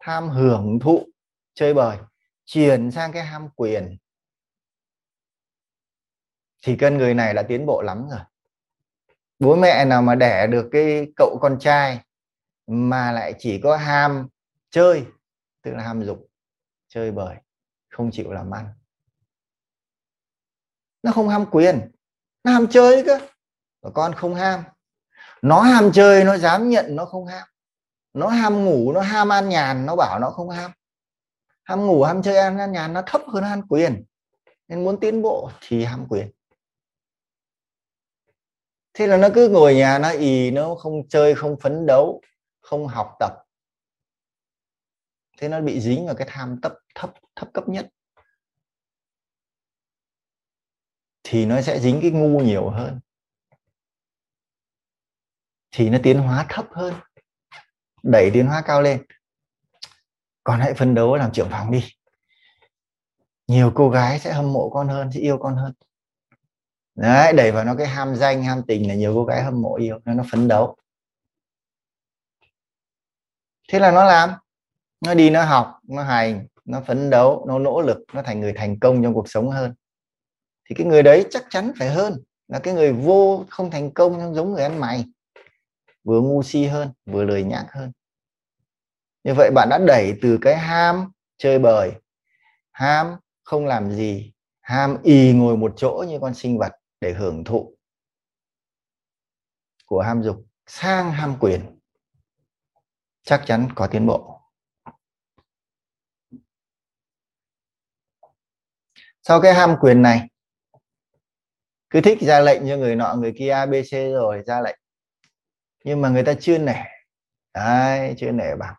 [SPEAKER 1] tham hưởng thụ, chơi bời, chuyển sang cái ham quyền. Thì cân người này đã tiến bộ lắm rồi. Bố mẹ nào mà đẻ được cái cậu con trai mà lại chỉ có ham chơi, tức là ham dục, chơi bời, không chịu làm ăn. Nó không ham quyền nó ham chơi cơ. Và con không ham. Nó ham chơi nó dám nhận nó không ham. Nó ham ngủ nó ham ăn nhàn nó bảo nó không ham. Ham ngủ ham chơi ăn, ăn nhàn nó thấp hơn ham quyền. Nên muốn tiến bộ thì ham quyền. Thế là nó cứ ngồi nhà nó ì nó không chơi không phấn đấu không học tập. Thế nó bị dính vào cái tham thấp thấp thấp cấp nhất. Thì nó sẽ dính cái ngu nhiều hơn. Thì nó tiến hóa thấp hơn. Đẩy tiến hóa cao lên. Con hãy phấn đấu làm trưởng phòng đi. Nhiều cô gái sẽ hâm mộ con hơn, sẽ yêu con hơn. Đấy, đẩy vào nó cái ham danh, ham tình là nhiều cô gái hâm mộ, yêu nó nó phấn đấu. Thế là nó làm. Nó đi, nó học, nó hành, nó phấn đấu, nó nỗ lực, nó thành người thành công trong cuộc sống hơn thì cái người đấy chắc chắn phải hơn là cái người vô không thành công giống người ăn mày. Vừa ngu si hơn, vừa lười nhác hơn. Như vậy bạn đã đẩy từ cái ham chơi bời, ham không làm gì, ham ì ngồi một chỗ như con sinh vật để hưởng thụ của ham dục sang ham quyền, chắc chắn có tiến bộ. Sau cái ham quyền này cứ thích ra lệnh cho người nọ, người kia abc rồi ra lệnh. Nhưng mà người ta chưa nể. Đấy, chưa nể bằng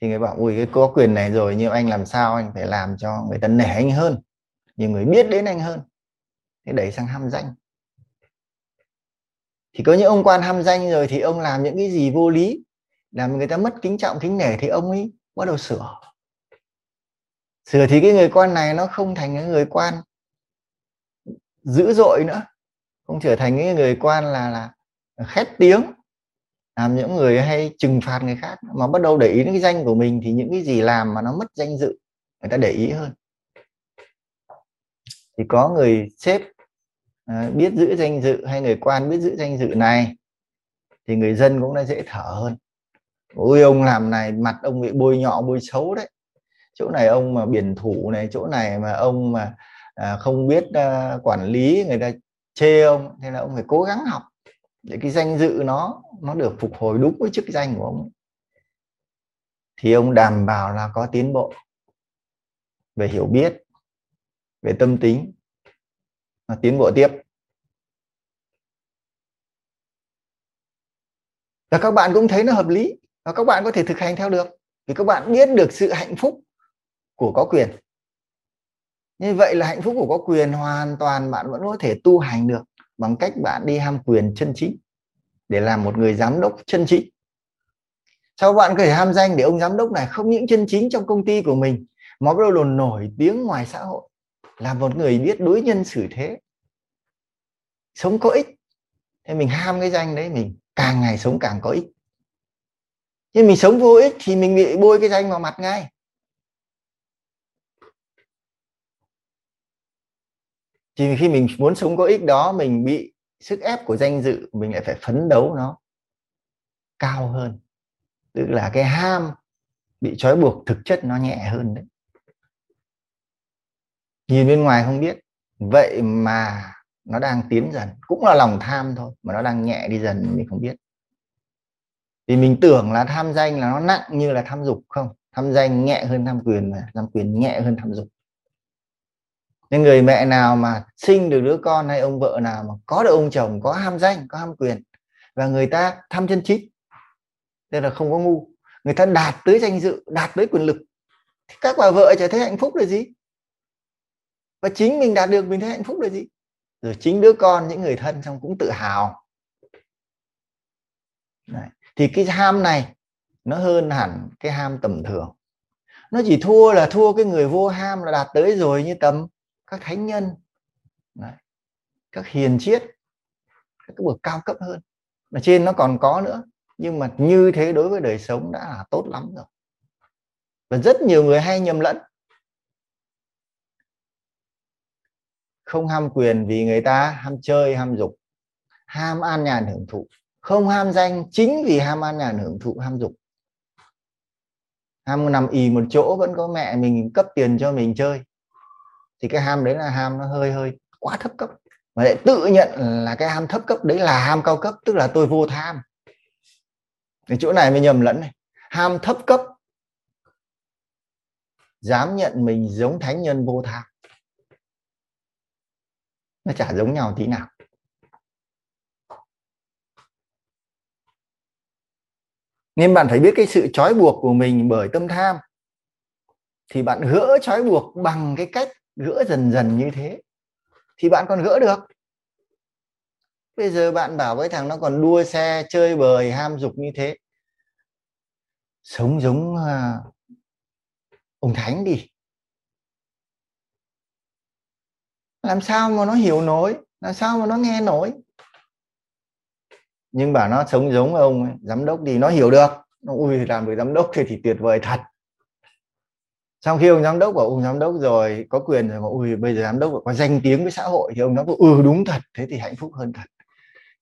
[SPEAKER 1] thì người bảo, ui, cái có quyền này rồi, nhưng anh làm sao anh phải làm cho người ta nể anh hơn? Nhiều người biết đến anh hơn. Thế đẩy sang ham danh. Thì có những ông quan ham danh rồi thì ông làm những cái gì vô lý? Làm người ta mất kính trọng, kính nể thì ông ấy bắt đầu sửa. Sửa thì cái người quan này nó không thành cái người quan dữ dội nữa. Không trở thành cái người quan là là khét tiếng làm những người hay trừng phạt người khác. Mà bắt đầu để ý đến cái danh của mình thì những cái gì làm mà nó mất danh dự người ta để ý hơn. Thì có người sếp à, biết giữ danh dự hay người quan biết giữ danh dự này thì người dân cũng đã dễ thở hơn. Ôi ông làm này mặt ông bị bôi nhọ bôi xấu đấy. Chỗ này ông mà biển thủ này chỗ này mà ông mà à, không biết à, quản lý người ta chê ông thế là ông phải cố gắng học để cái danh dự nó nó được phục hồi đúng với chức danh của ông. Thì ông đảm bảo là có tiến bộ về hiểu biết về tâm tính. Và tiến bộ tiếp. Và các bạn cũng thấy nó hợp lý và các bạn có thể thực hành theo được vì các bạn biết được sự hạnh phúc của có quyền như vậy là hạnh phúc của có quyền hoàn toàn bạn vẫn có thể tu hành được bằng cách bạn đi ham quyền chân chính, để làm một người giám đốc chân chính. Sau bạn có thể ham danh để ông giám đốc này không những chân chính trong công ty của mình, mà bắt đầu nổi tiếng ngoài xã hội, là một người biết đối nhân xử thế, sống có ích. Thế mình ham cái danh đấy, mình càng ngày sống càng có ích. Nhưng mình sống vô ích thì mình bị bôi cái danh vào mặt ngay. Thì khi mình muốn sống có ích đó, mình bị sức ép của danh dự, mình lại phải phấn đấu nó cao hơn. Tức là cái ham bị trói buộc, thực chất nó nhẹ hơn đấy. Nhìn bên ngoài không biết, vậy mà nó đang tiến dần. Cũng là lòng tham thôi, mà nó đang nhẹ đi dần mình không biết. Vì mình tưởng là tham danh là nó nặng như là tham dục không? Tham danh nhẹ hơn tham quyền mà, tham quyền nhẹ hơn tham dục nên người mẹ nào mà sinh được đứa con hay ông vợ nào mà có được ông chồng, có ham danh, có ham quyền và người ta tham chân trí nên là không có ngu, người ta đạt tới danh dự, đạt tới quyền lực, thì các bà vợ trở thấy hạnh phúc là gì? Và chính mình đạt được, mình thấy hạnh phúc là gì? Rồi chính đứa con, những người thân xong cũng tự hào. Đấy. thì cái ham này nó hơn hẳn cái ham tầm thường. Nó chỉ thua là thua cái người vô ham là đạt tới rồi như tầm các thánh nhân Đấy. các hiền triết, các cái bậc cao cấp hơn. Mà trên nó còn có nữa, nhưng mà như thế đối với đời sống đã là tốt lắm rồi. Và rất nhiều người hay nhầm lẫn. Không ham quyền vì người ta, ham chơi, ham dục, ham an nhàn hưởng thụ. Không ham danh chính vì ham an nhàn hưởng thụ, ham dục. Ham nằm ì một chỗ, vẫn có mẹ mình cấp tiền cho mình chơi thì cái ham đấy là ham nó hơi hơi quá thấp cấp. Mà lại tự nhận là cái ham thấp cấp đấy là ham cao cấp, tức là tôi vô tham. Thì chỗ này mới nhầm lẫn này. Ham thấp cấp dám nhận mình giống thánh nhân vô tham. Nó chả giống nhau tí nào. Nên bạn phải biết cái sự trói buộc của mình bởi tâm tham. Thì bạn gỡ trói buộc bằng cái cách gỡ dần dần như thế thì bạn còn gỡ được. Bây giờ bạn bảo với thằng nó còn đua xe chơi bời ham dục như thế. Sống giống à, ông thánh đi. Làm sao mà nó hiểu nổi? Làm sao mà nó nghe nổi? Nhưng bảo nó sống giống ông ấy, giám đốc đi nó hiểu được. Nó ui làm được giám đốc thì, thì tuyệt vời thật sau khi ông giám đốc bảo ông giám đốc rồi có quyền rồi mà ui bây giờ giám đốc có danh tiếng với xã hội. Thì ông giám đốc ừ đúng thật thế thì hạnh phúc hơn thật.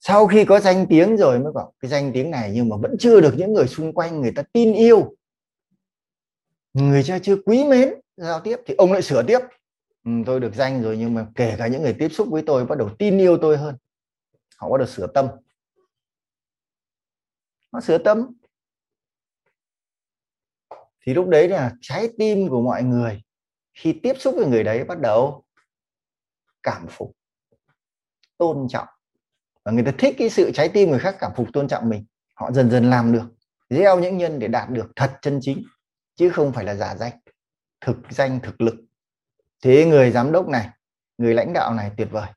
[SPEAKER 1] Sau khi có danh tiếng rồi mới bảo cái danh tiếng này nhưng mà vẫn chưa được những người xung quanh người ta tin yêu. Người ta chưa quý mến giao tiếp thì ông lại sửa tiếp. Ừ, tôi được danh rồi nhưng mà kể cả những người tiếp xúc với tôi bắt đầu tin yêu tôi hơn. Họ bắt đầu sửa tâm. Nó sửa tâm thì lúc đấy là trái tim của mọi người khi tiếp xúc với người đấy bắt đầu cảm phục, tôn trọng. Và người ta thích cái sự trái tim người khác cảm phục, tôn trọng mình, họ dần dần làm được, gieo những nhân để đạt được thật chân chính, chứ không phải là giả danh, thực danh, thực lực. Thế người giám đốc này, người lãnh đạo này tuyệt vời.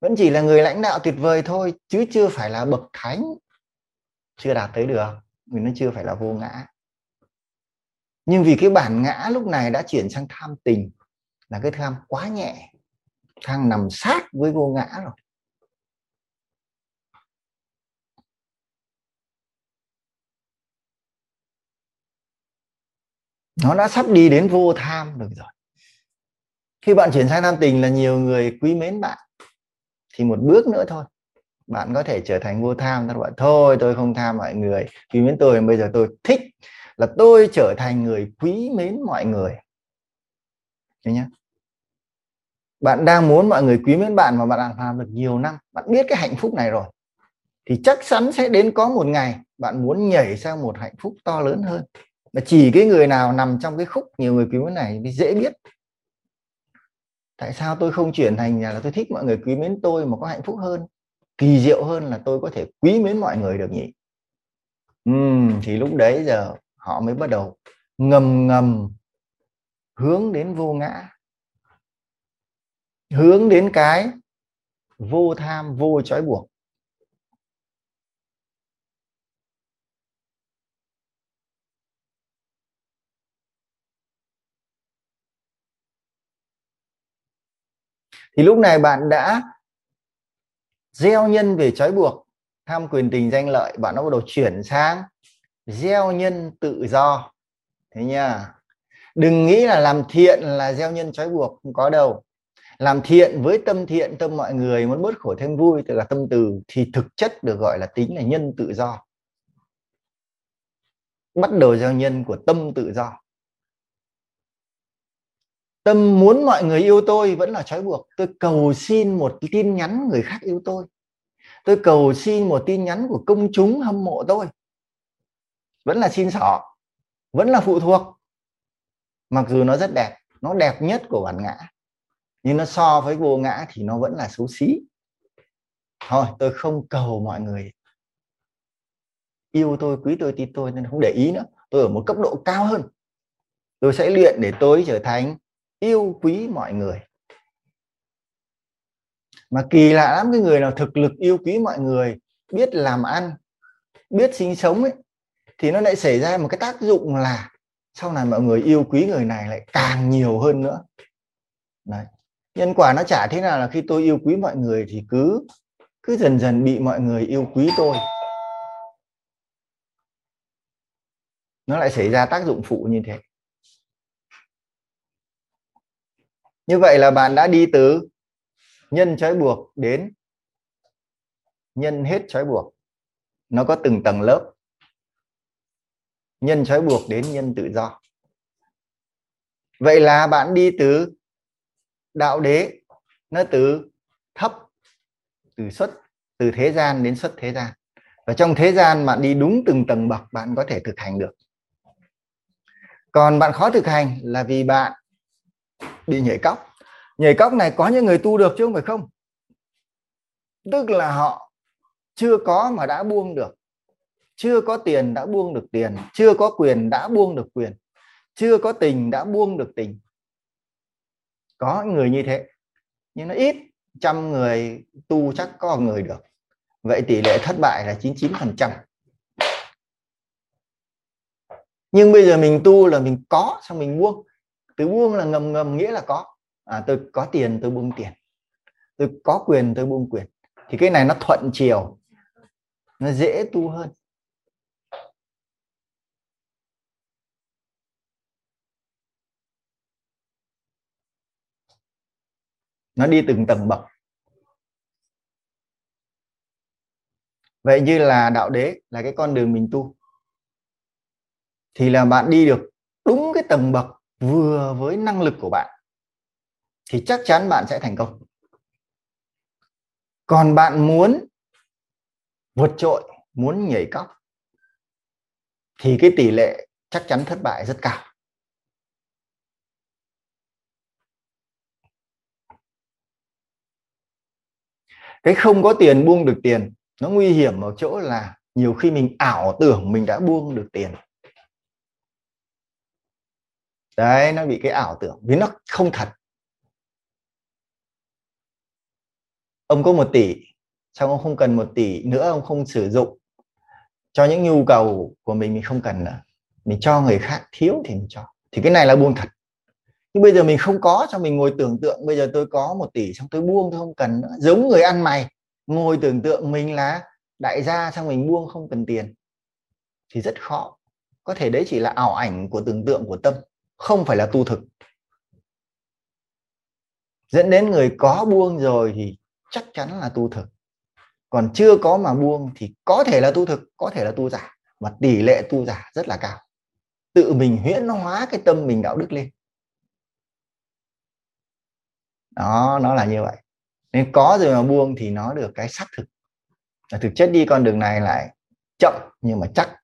[SPEAKER 1] Vẫn chỉ là người lãnh đạo tuyệt vời thôi, chứ chưa phải là bậc thánh. Chưa đạt tới được, vì nó chưa phải là vô ngã nhưng vì cái bản ngã lúc này đã chuyển sang tham tình, là cái tham quá nhẹ, tham nằm sát với vô ngã rồi. Nó đã sắp đi đến vô tham được rồi. Khi bạn chuyển sang tham tình là nhiều người quý mến bạn, thì một bước nữa thôi, bạn có thể trở thành vô tham. Các bạn thôi, tôi không tham mọi người quý mến tôi, bây giờ tôi thích là tôi trở thành người quý mến mọi người. Thế nhé bạn đang muốn mọi người quý mến bạn mà bạn làm được nhiều năm bạn biết cái hạnh phúc này rồi thì chắc chắn sẽ đến có một ngày bạn muốn nhảy sang một hạnh phúc to lớn hơn. Mà chỉ cái người nào nằm trong cái khúc nhiều người quý mến này thì dễ biết. Tại sao tôi không chuyển thành là tôi thích mọi người quý mến tôi mà có hạnh phúc hơn? Kỳ diệu hơn là tôi có thể quý mến mọi người được nhỉ? Uhm, thì lúc đấy giờ họ mới bắt đầu ngầm ngầm hướng đến vô ngã, hướng đến cái vô tham, vô trói buộc. Thì lúc này bạn đã gieo nhân về trói buộc, tham quyền tình danh lợi, bạn nó bắt đầu chuyển sang gieo nhân tự do. Thế nha. Đừng nghĩ là làm thiện là gieo nhân trói buộc, không có đâu. Làm thiện với tâm thiện, tâm mọi người muốn bớt khổ thêm vui, tức là tâm từ, thì thực chất được gọi là tính là nhân tự do. Bắt đầu gieo nhân của tâm tự do. Tâm muốn mọi người yêu tôi vẫn là trói buộc. Tôi cầu xin một tin nhắn người khác yêu tôi. Tôi cầu xin một tin nhắn của công chúng hâm mộ tôi vẫn là xin xỏ vẫn là phụ thuộc. Mặc dù nó rất đẹp, nó đẹp nhất của bản ngã, nhưng nó so với vô ngã thì nó vẫn là xấu xí. Thôi, tôi không cầu mọi người. Yêu tôi, quý tôi, tin tôi, nên không để ý nữa. Tôi ở một cấp độ cao hơn. Tôi sẽ luyện để tôi trở thành yêu quý mọi người. Mà kỳ lạ lắm, cái người nào thực lực yêu quý mọi người, biết làm ăn, biết sinh sống ấy thì nó lại xảy ra một cái tác dụng là sau này mọi người yêu quý người này lại càng nhiều hơn nữa. Đấy. nhân quả nó trả thế nào là khi tôi yêu quý mọi người thì cứ cứ dần dần bị mọi người yêu quý tôi. Nó lại xảy ra tác dụng phụ như thế. Như vậy là bạn đã đi từ nhân trói buộc đến nhân hết trói buộc. Nó có từng tầng lớp nhân trói buộc đến nhân tự do. Vậy là bạn đi từ đạo đế, nó từ thấp, từ xuất, từ thế gian đến xuất thế gian. Và trong thế gian bạn đi đúng từng tầng bậc bạn có thể thực hành được. Còn bạn khó thực hành là vì bạn bị nhảy cóc. Nhảy cóc này có những người tu được chứ không phải không? Tức là họ chưa có mà đã buông được chưa có tiền đã buông được tiền chưa có quyền đã buông được quyền chưa có tình đã buông được tình. Có người như thế nhưng nó ít trăm người tu chắc có người được. Vậy tỷ lệ thất bại là 99 phần trăm. Nhưng bây giờ mình tu là mình có xong mình buông. Từ buông là ngầm ngầm nghĩa là có. À, tôi có tiền tôi buông tiền. Tôi có quyền tôi buông quyền. Thì cái này nó thuận chiều nó dễ tu hơn. Nó đi từng tầng bậc. Vậy như là đạo đế là cái con đường mình tu. Thì là bạn đi được đúng cái tầng bậc vừa với năng lực của bạn, thì chắc chắn bạn sẽ thành công. Còn bạn muốn vượt trội, muốn nhảy cóc, thì cái tỷ lệ chắc chắn thất bại rất cao. Cái không có tiền buông được tiền, nó nguy hiểm ở chỗ là nhiều khi mình ảo tưởng mình đã buông được tiền. Đấy, nó bị cái ảo tưởng, vì nó không thật. Ông có một tỷ, xong ông không cần một tỷ nữa, ông không sử dụng. Cho những nhu cầu của mình mình không cần nữa. Mình cho người khác, thiếu thì mình cho. Thì cái này là buông thật nhưng bây giờ mình không có cho mình ngồi tưởng tượng, bây giờ tôi có một tỷ xong tôi buông, tôi không cần nữa. Giống người ăn mày, ngồi tưởng tượng mình là đại gia xong mình buông, không cần tiền thì rất khó. Có thể đấy chỉ là ảo ảnh của tưởng tượng của tâm, không phải là tu thực. Dẫn đến người có buông rồi thì chắc chắn là tu thực. Còn chưa có mà buông thì có thể là tu thực, có thể là tu giả. Và tỷ lệ tu giả rất là cao. Tự mình huyễn hóa cái tâm mình đạo đức lên đó, nó là như vậy. Nên có rồi mà buông thì nó được cái xác thực. Là thực chất đi con đường này lại chậm nhưng mà chắc.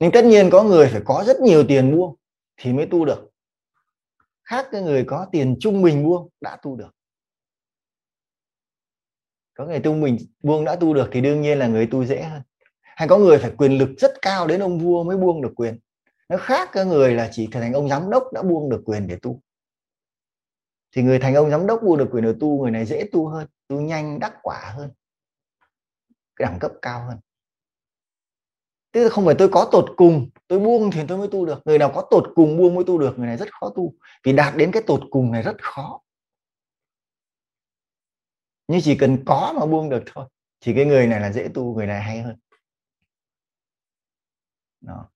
[SPEAKER 1] Nhưng tất nhiên có người phải có rất nhiều tiền buông thì mới tu được. Khác cái người có tiền trung bình buông đã tu được. Có người trung bình buông đã tu được thì đương nhiên là người tu dễ hơn. Hay có người phải quyền lực rất cao đến ông vua mới buông được quyền nó khác cái người là chỉ thành ông giám đốc đã buông được quyền để tu. Thì người thành ông giám đốc buông được quyền để tu, người này dễ tu hơn, tu nhanh, đắc quả hơn cái đẳng cấp cao hơn. Tức là không phải tôi có tột cùng, tôi buông thì tôi mới tu được. Người nào có tột cùng buông mới tu được, người này rất khó tu. Vì đạt đến cái tột cùng này rất khó. Nhưng chỉ cần có mà buông được thôi, thì cái người này là dễ tu, người này hay hơn. Đó.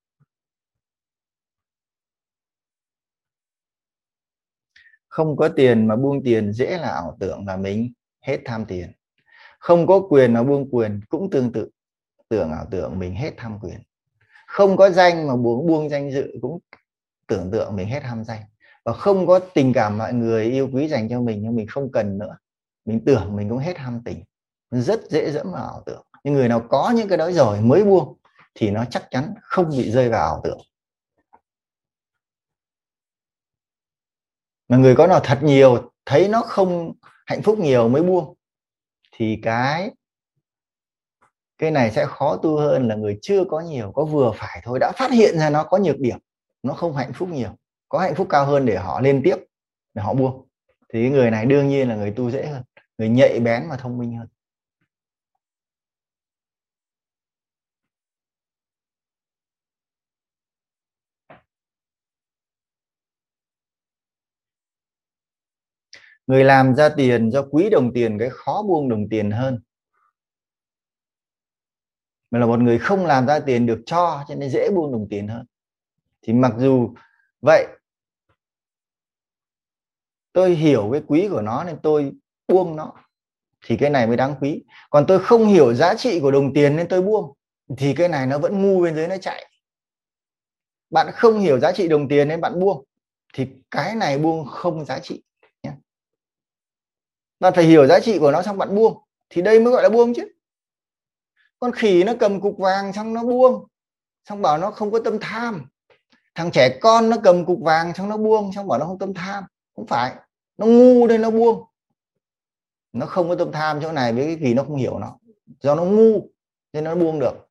[SPEAKER 1] Không có tiền mà buông tiền dễ là ảo tưởng là mình hết tham tiền. Không có quyền mà buông quyền cũng tương tự, tưởng ảo tưởng mình hết tham quyền. Không có danh mà buông buông danh dự cũng tưởng tượng mình hết ham danh. Và không có tình cảm mọi người yêu quý dành cho mình nhưng mình không cần nữa. Mình tưởng mình cũng hết ham tình. Rất dễ dẫm vào ảo tưởng. Nhưng người nào có những cái đó rồi mới buông thì nó chắc chắn không bị rơi vào ảo tưởng. Mà người có nào thật nhiều, thấy nó không hạnh phúc nhiều mới buông. Thì cái cái này sẽ khó tu hơn là người chưa có nhiều, có vừa phải thôi. Đã phát hiện ra nó có nhược điểm, nó không hạnh phúc nhiều. Có hạnh phúc cao hơn để họ lên tiếp, để họ buông. Thì cái người này đương nhiên là người tu dễ hơn, người nhạy bén và thông minh hơn. Người làm ra tiền do quý đồng tiền, cái khó buông đồng tiền hơn. Mà là một người không làm ra tiền được cho cho nên dễ buông đồng tiền hơn. Thì mặc dù vậy, tôi hiểu cái quý của nó nên tôi buông nó, thì cái này mới đáng quý. Còn tôi không hiểu giá trị của đồng tiền nên tôi buông, thì cái này nó vẫn ngu bên dưới nó chạy. Bạn không hiểu giá trị đồng tiền nên bạn buông, thì cái này buông không giá trị bạn phải hiểu giá trị của nó xong bạn buông, thì đây mới gọi là buông chứ. Con khỉ nó cầm cục vàng xong nó buông, xong bảo nó không có tâm tham. Thằng trẻ con nó cầm cục vàng xong nó buông, xong bảo nó không tâm tham. Không phải, nó ngu nên nó buông. Nó không có tâm tham chỗ này với cái gì nó không hiểu nó. Do nó ngu nên nó buông được.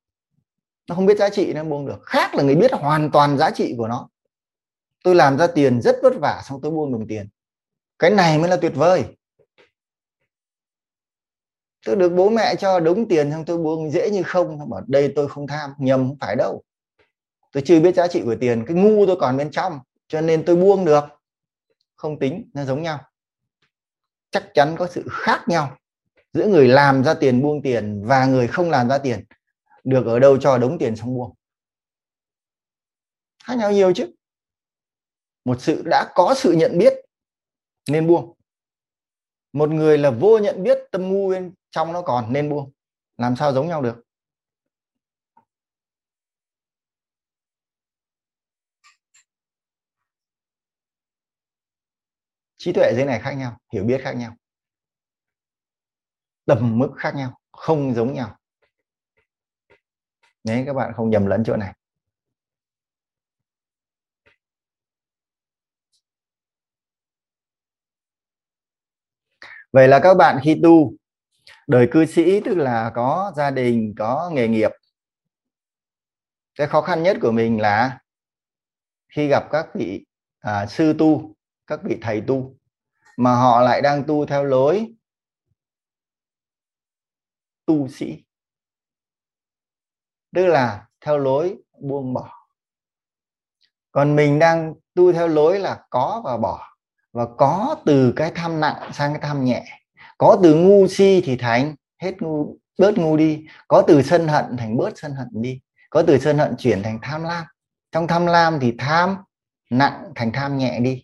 [SPEAKER 1] Nó không biết giá trị nên buông được. Khác là người biết hoàn toàn giá trị của nó. Tôi làm ra tiền rất vất vả, xong tôi buông đồng tiền. Cái này mới là tuyệt vời tôi được bố mẹ cho đúng tiền xong tôi buông dễ như không. Bảo, đây tôi không tham, nhầm không phải đâu. Tôi chưa biết giá trị của tiền, cái ngu tôi còn bên trong, cho nên tôi buông được. Không tính, nó giống nhau. Chắc chắn có sự khác nhau giữa người làm ra tiền buông tiền và người không làm ra tiền. Được ở đâu cho đống tiền xong buông. Khác nhau nhiều chứ. Một sự đã có sự nhận biết, nên buông. Một người là vô nhận biết, tâm ngu bên trong nó còn nên buông. Làm sao giống nhau được? Trí tuệ dưới này khác nhau, hiểu biết khác nhau. Tầm mức khác nhau, không giống nhau. Nếu các bạn không nhầm lẫn chỗ này. Vậy là các bạn khi tu đời cư sĩ tức là có gia đình có nghề nghiệp. Cái khó khăn nhất của mình là khi gặp các vị à, sư tu các vị thầy tu mà họ lại đang tu theo lối tu sĩ. Tức là theo lối buông bỏ. Còn mình đang tu theo lối là có và bỏ và có từ cái tham nặng sang cái tham nhẹ có từ ngu si thì thành hết ngu, bớt ngu đi. Có từ sân hận thành bớt sân hận đi. Có từ sân hận chuyển thành tham lam. Trong tham lam thì tham nặng thành tham nhẹ đi.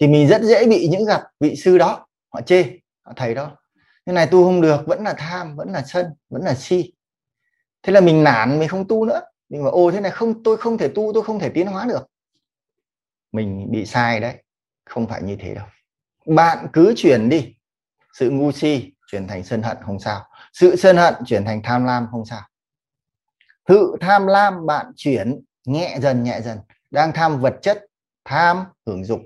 [SPEAKER 1] Thì mình rất dễ bị những gặp vị sư đó, họ chê, họ thầy đó. Thế này tu không được, vẫn là tham, vẫn là sân, vẫn là si. Thế là mình nản, mình không tu nữa. Mình bảo ô thế này không, tôi không thể tu, tôi không thể tiến hóa được. Mình bị sai đấy. Không phải như thế đâu. Bạn cứ chuyển đi sự ngu si chuyển thành sân hận không sao. Sự sân hận chuyển thành tham lam không sao. Tự tham lam bạn chuyển nhẹ dần nhẹ dần. Đang tham vật chất tham hưởng dục.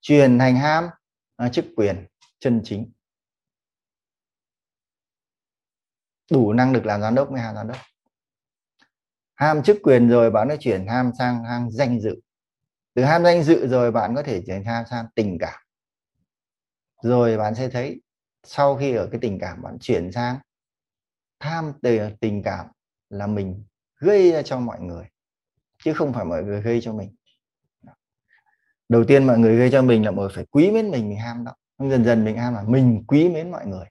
[SPEAKER 1] Chuyển thành ham à, chức quyền chân chính. Đủ năng lực làm giám đốc mới ham giám đốc. Ham chức quyền rồi bạn nó chuyển ham sang ham danh dự. Từ ham danh dự rồi bạn có thể chuyển ham sang tình cảm. Rồi bạn sẽ thấy sau khi ở cái tình cảm bạn chuyển sang, tham từ tình cảm là mình gây ra cho mọi người, chứ không phải mọi người gây cho mình. Đầu tiên mọi người gây cho mình là mọi người phải quý mến mình mình ham đó. Dần dần mình ham là mình quý mến mọi người.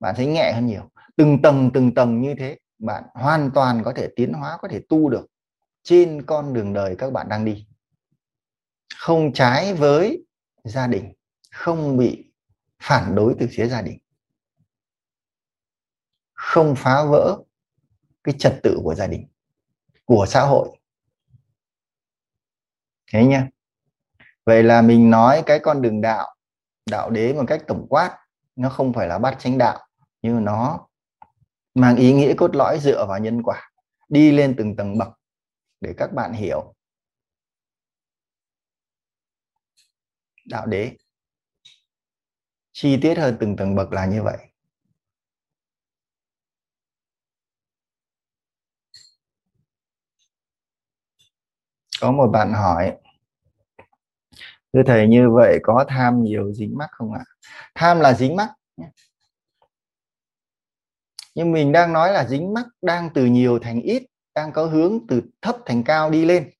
[SPEAKER 1] Bạn thấy nhẹ hơn nhiều. Từng tầng từng tầng như thế, bạn hoàn toàn có thể tiến hóa, có thể tu được. Trên con đường đời các bạn đang đi. Không trái với gia đình, không bị phản đối từ phía gia đình. Không phá vỡ cái trật tự của gia đình, của xã hội. Thế nha. vậy là mình nói cái con đường đạo đạo đế một cách tổng quát, nó không phải là bắt chánh đạo, nhưng nó mang ý nghĩa cốt lõi dựa vào nhân quả, đi lên từng tầng bậc để các bạn hiểu đạo đế chi tiết hơn từng tầng bậc là như vậy. Có một bạn hỏi, thưa thầy, như vậy có tham nhiều dính mắc không ạ? Tham là dính mắc nhưng mình đang nói là dính mắc đang từ nhiều thành ít, đang có hướng từ thấp thành cao đi lên,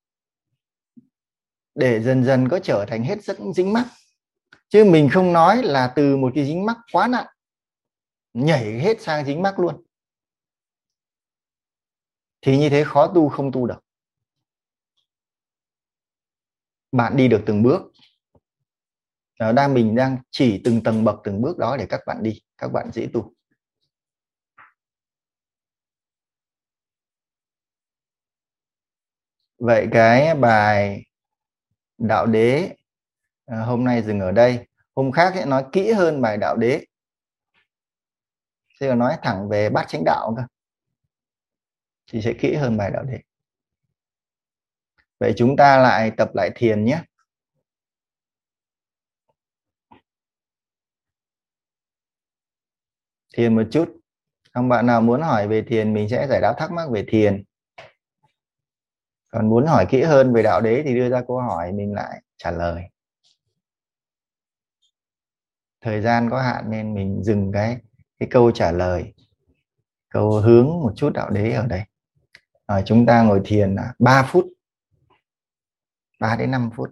[SPEAKER 1] để dần dần có trở thành hết rất dính mắc chứ mình không nói là từ một cái dính mắc quá nặng nhảy hết sang dính mắc luôn. Thì như thế khó tu không tu được. Bạn đi được từng bước. Đó, đang mình đang chỉ từng tầng bậc từng bước đó để các bạn đi các bạn dễ tu. Vậy cái bài đạo đế à, hôm nay dừng ở đây. Hôm khác sẽ nói kỹ hơn bài đạo đế. Sẽ nói thẳng về bát chánh đạo cơ. Thì sẽ kỹ hơn bài đạo đế. Vậy chúng ta lại tập lại thiền nhé. Thiền một chút. Không bạn nào muốn hỏi về thiền mình sẽ giải đáp thắc mắc về thiền. Còn muốn hỏi kỹ hơn về đạo đế thì đưa ra câu hỏi mình lại trả lời thời gian có hạn nên mình dừng cái cái câu trả lời câu hướng một chút đạo đế ở đây. À, chúng ta ngồi thiền là 3 phút 3 đến 5 phút.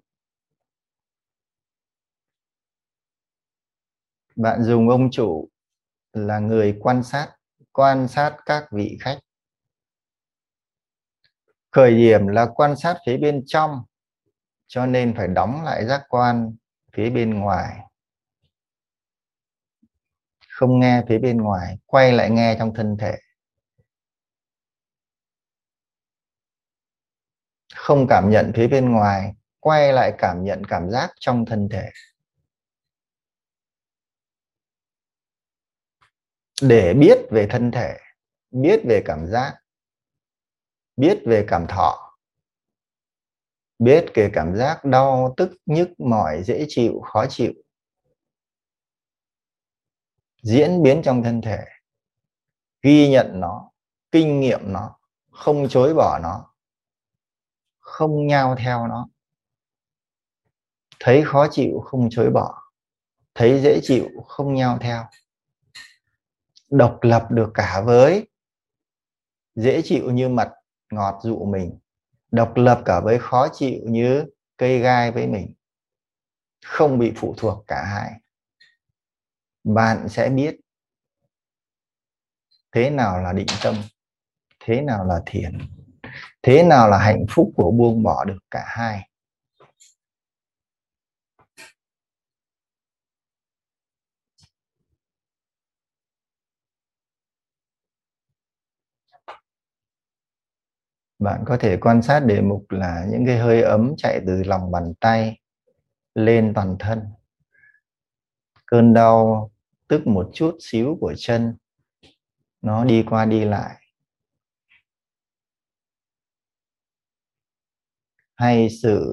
[SPEAKER 1] Bạn dùng ông chủ là người quan sát quan sát các vị khách. Khởi điểm là quan sát phía bên trong cho nên phải đóng lại giác quan phía bên ngoài không nghe phía bên ngoài, quay lại nghe trong thân thể. Không cảm nhận phía bên ngoài, quay lại cảm nhận cảm giác trong thân thể. Để biết về thân thể, biết về cảm giác, biết về cảm thọ, biết về cảm giác đau, tức nhức, mỏi, dễ chịu, khó chịu diễn biến trong thân thể, ghi nhận nó, kinh nghiệm nó, không chối bỏ nó, không nhao theo nó. Thấy khó chịu không chối bỏ, thấy dễ chịu không nhao theo. Độc lập được cả với dễ chịu như mật ngọt dụ mình, độc lập cả với khó chịu như cây gai với mình, không bị phụ thuộc cả hai bạn sẽ biết thế nào là định tâm, thế nào là thiền, thế nào là hạnh phúc của buông bỏ được cả hai. Bạn có thể quan sát đề mục là những cái hơi ấm chạy từ lòng bàn tay lên toàn thân. Cơn đau tức một chút xíu của chân. Nó đi qua đi lại. Hay sự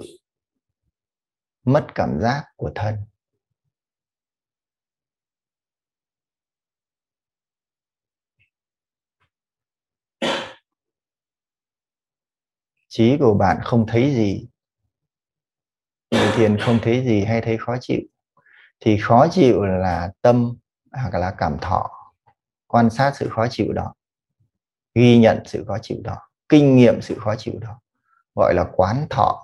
[SPEAKER 1] mất cảm giác của thân. Trí của bạn không thấy gì. Người thiền không thấy gì hay thấy khó chịu. Thì khó chịu là tâm hoặc là cảm thọ, quan sát sự khó chịu đó, ghi nhận sự khó chịu đó, kinh nghiệm sự khó chịu đó, gọi là quán thọ.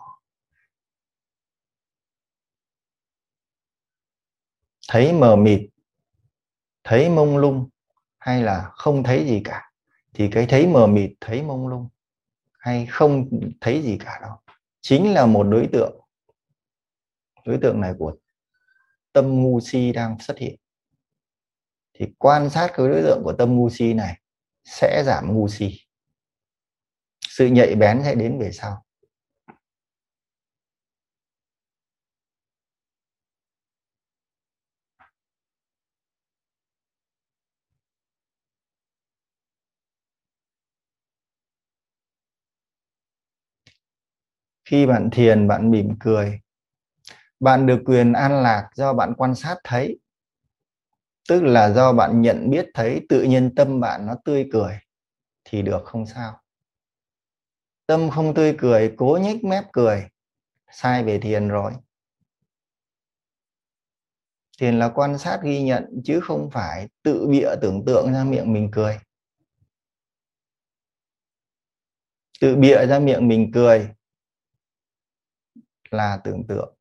[SPEAKER 1] Thấy mờ mịt, thấy mông lung hay là không thấy gì cả, thì cái thấy mờ mịt, thấy mông lung hay không thấy gì cả đó chính là một đối tượng. Đối tượng này của tâm ngu si đang xuất hiện thì quan sát cái đối tượng của tâm ngu si này sẽ giảm ngu si. Sự nhạy bén sẽ đến về sau. Khi bạn thiền, bạn mỉm cười, bạn được quyền an lạc do bạn quan sát thấy tức là do bạn nhận biết thấy tự nhiên tâm bạn nó tươi cười, thì được không sao. Tâm không tươi cười, cố nhếch mép cười, sai về thiền rồi. Thiền là quan sát ghi nhận, chứ không phải tự bịa tưởng tượng ra miệng mình cười. Tự bịa ra miệng mình cười là tưởng tượng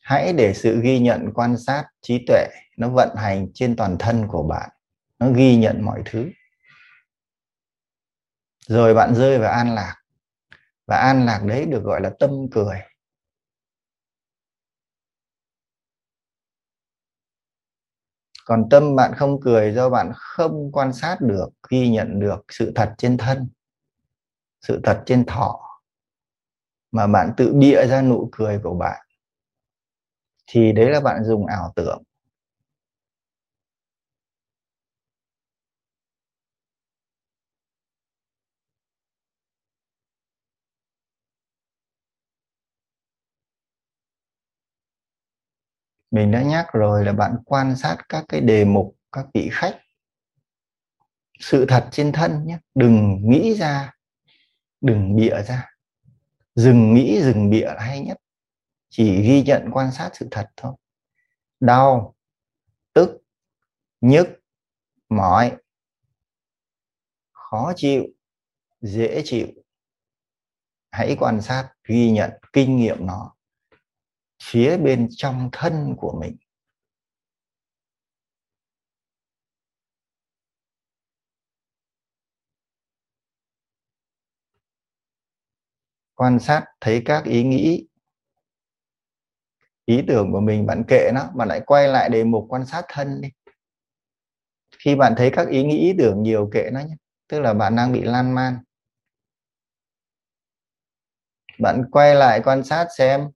[SPEAKER 1] hãy để sự ghi nhận quan sát trí tuệ nó vận hành trên toàn thân của bạn. Nó ghi nhận mọi thứ. Rồi bạn rơi vào an lạc. Và an lạc đấy được gọi là tâm cười. Còn tâm bạn không cười do bạn không quan sát được, ghi nhận được sự thật trên thân, sự thật trên thọ, mà bạn tự bịa ra nụ cười của bạn thì đấy là bạn dùng ảo tưởng. Mình đã nhắc rồi là bạn quan sát các cái đề mục, các vị khách. Sự thật trên thân nhé, đừng nghĩ ra, đừng bịa ra. Dừng nghĩ, dừng bịa là hay nhất chỉ ghi nhận quan sát sự thật thôi. Đau, tức, nhức, mỏi, khó chịu, dễ chịu. Hãy quan sát, ghi nhận, kinh nghiệm nó phía bên trong thân của mình. Quan sát, thấy các ý nghĩ ý tưởng của mình bạn kệ nó, bạn lại quay lại đề mục quan sát thân đi. Khi bạn thấy các ý nghĩ, ý tưởng nhiều kệ nó nhé. Tức là bạn đang bị lan man. Bạn quay lại quan sát xem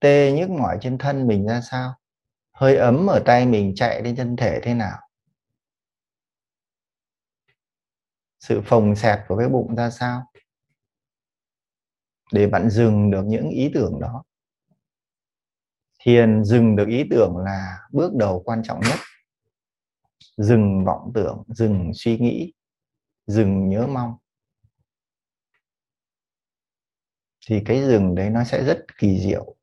[SPEAKER 1] tê nhức mỏi trên thân mình ra sao, hơi ấm ở tay mình chạy lên thân thể thế nào. Sự phồng xẹp của cái bụng ra sao để bạn dừng được những ý tưởng đó. Thiền dừng được ý tưởng là bước đầu quan trọng nhất. Dừng vọng tưởng, dừng suy nghĩ, dừng nhớ mong. Thì cái dừng đấy nó sẽ rất kỳ diệu.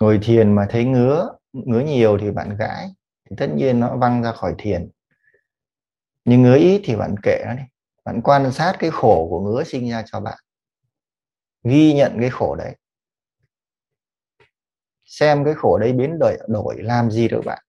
[SPEAKER 1] Ngồi thiền mà thấy ngứa ngứa nhiều thì bạn gãi thì tất nhiên nó văng ra khỏi thiền. Nhưng ngứa ít thì bạn kệ nó đi. Bạn quan sát cái khổ của ngứa sinh ra cho bạn. Ghi nhận cái khổ đấy. Xem cái khổ đấy biến đổi đổi làm gì được bạn.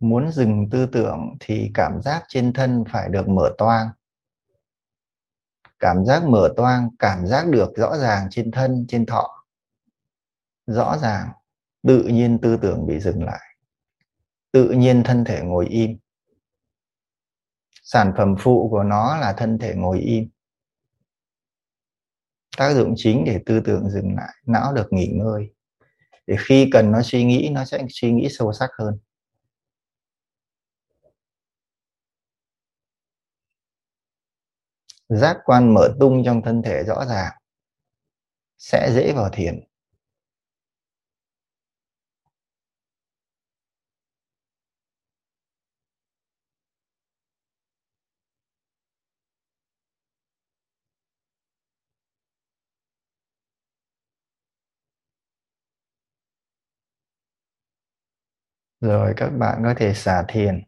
[SPEAKER 1] Muốn dừng tư tưởng thì cảm giác trên thân phải được mở toang. Cảm giác mở toang, cảm giác được rõ ràng trên thân, trên thọ. Rõ ràng, tự nhiên tư tưởng bị dừng lại. Tự nhiên thân thể ngồi im. Sản phẩm phụ của nó là thân thể ngồi im. Tác dụng chính để tư tưởng dừng lại, não được nghỉ ngơi. Để khi cần nó suy nghĩ, nó sẽ suy nghĩ sâu sắc hơn. Giác quan mở tung trong thân thể rõ ràng, sẽ dễ vào thiền. Rồi các bạn có thể xả thiền.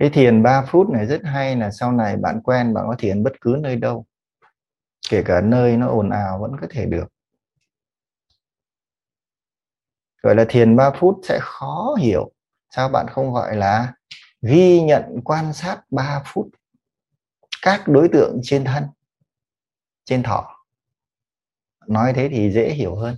[SPEAKER 1] Cái thiền 3 phút này rất hay là sau này bạn quen bạn có thiền bất cứ nơi đâu. Kể cả nơi nó ồn ào vẫn có thể được. Gọi là thiền 3 phút sẽ khó hiểu. Sao bạn không gọi là ghi nhận quan sát 3 phút các đối tượng trên thân, trên thọ. Nói thế thì dễ hiểu hơn.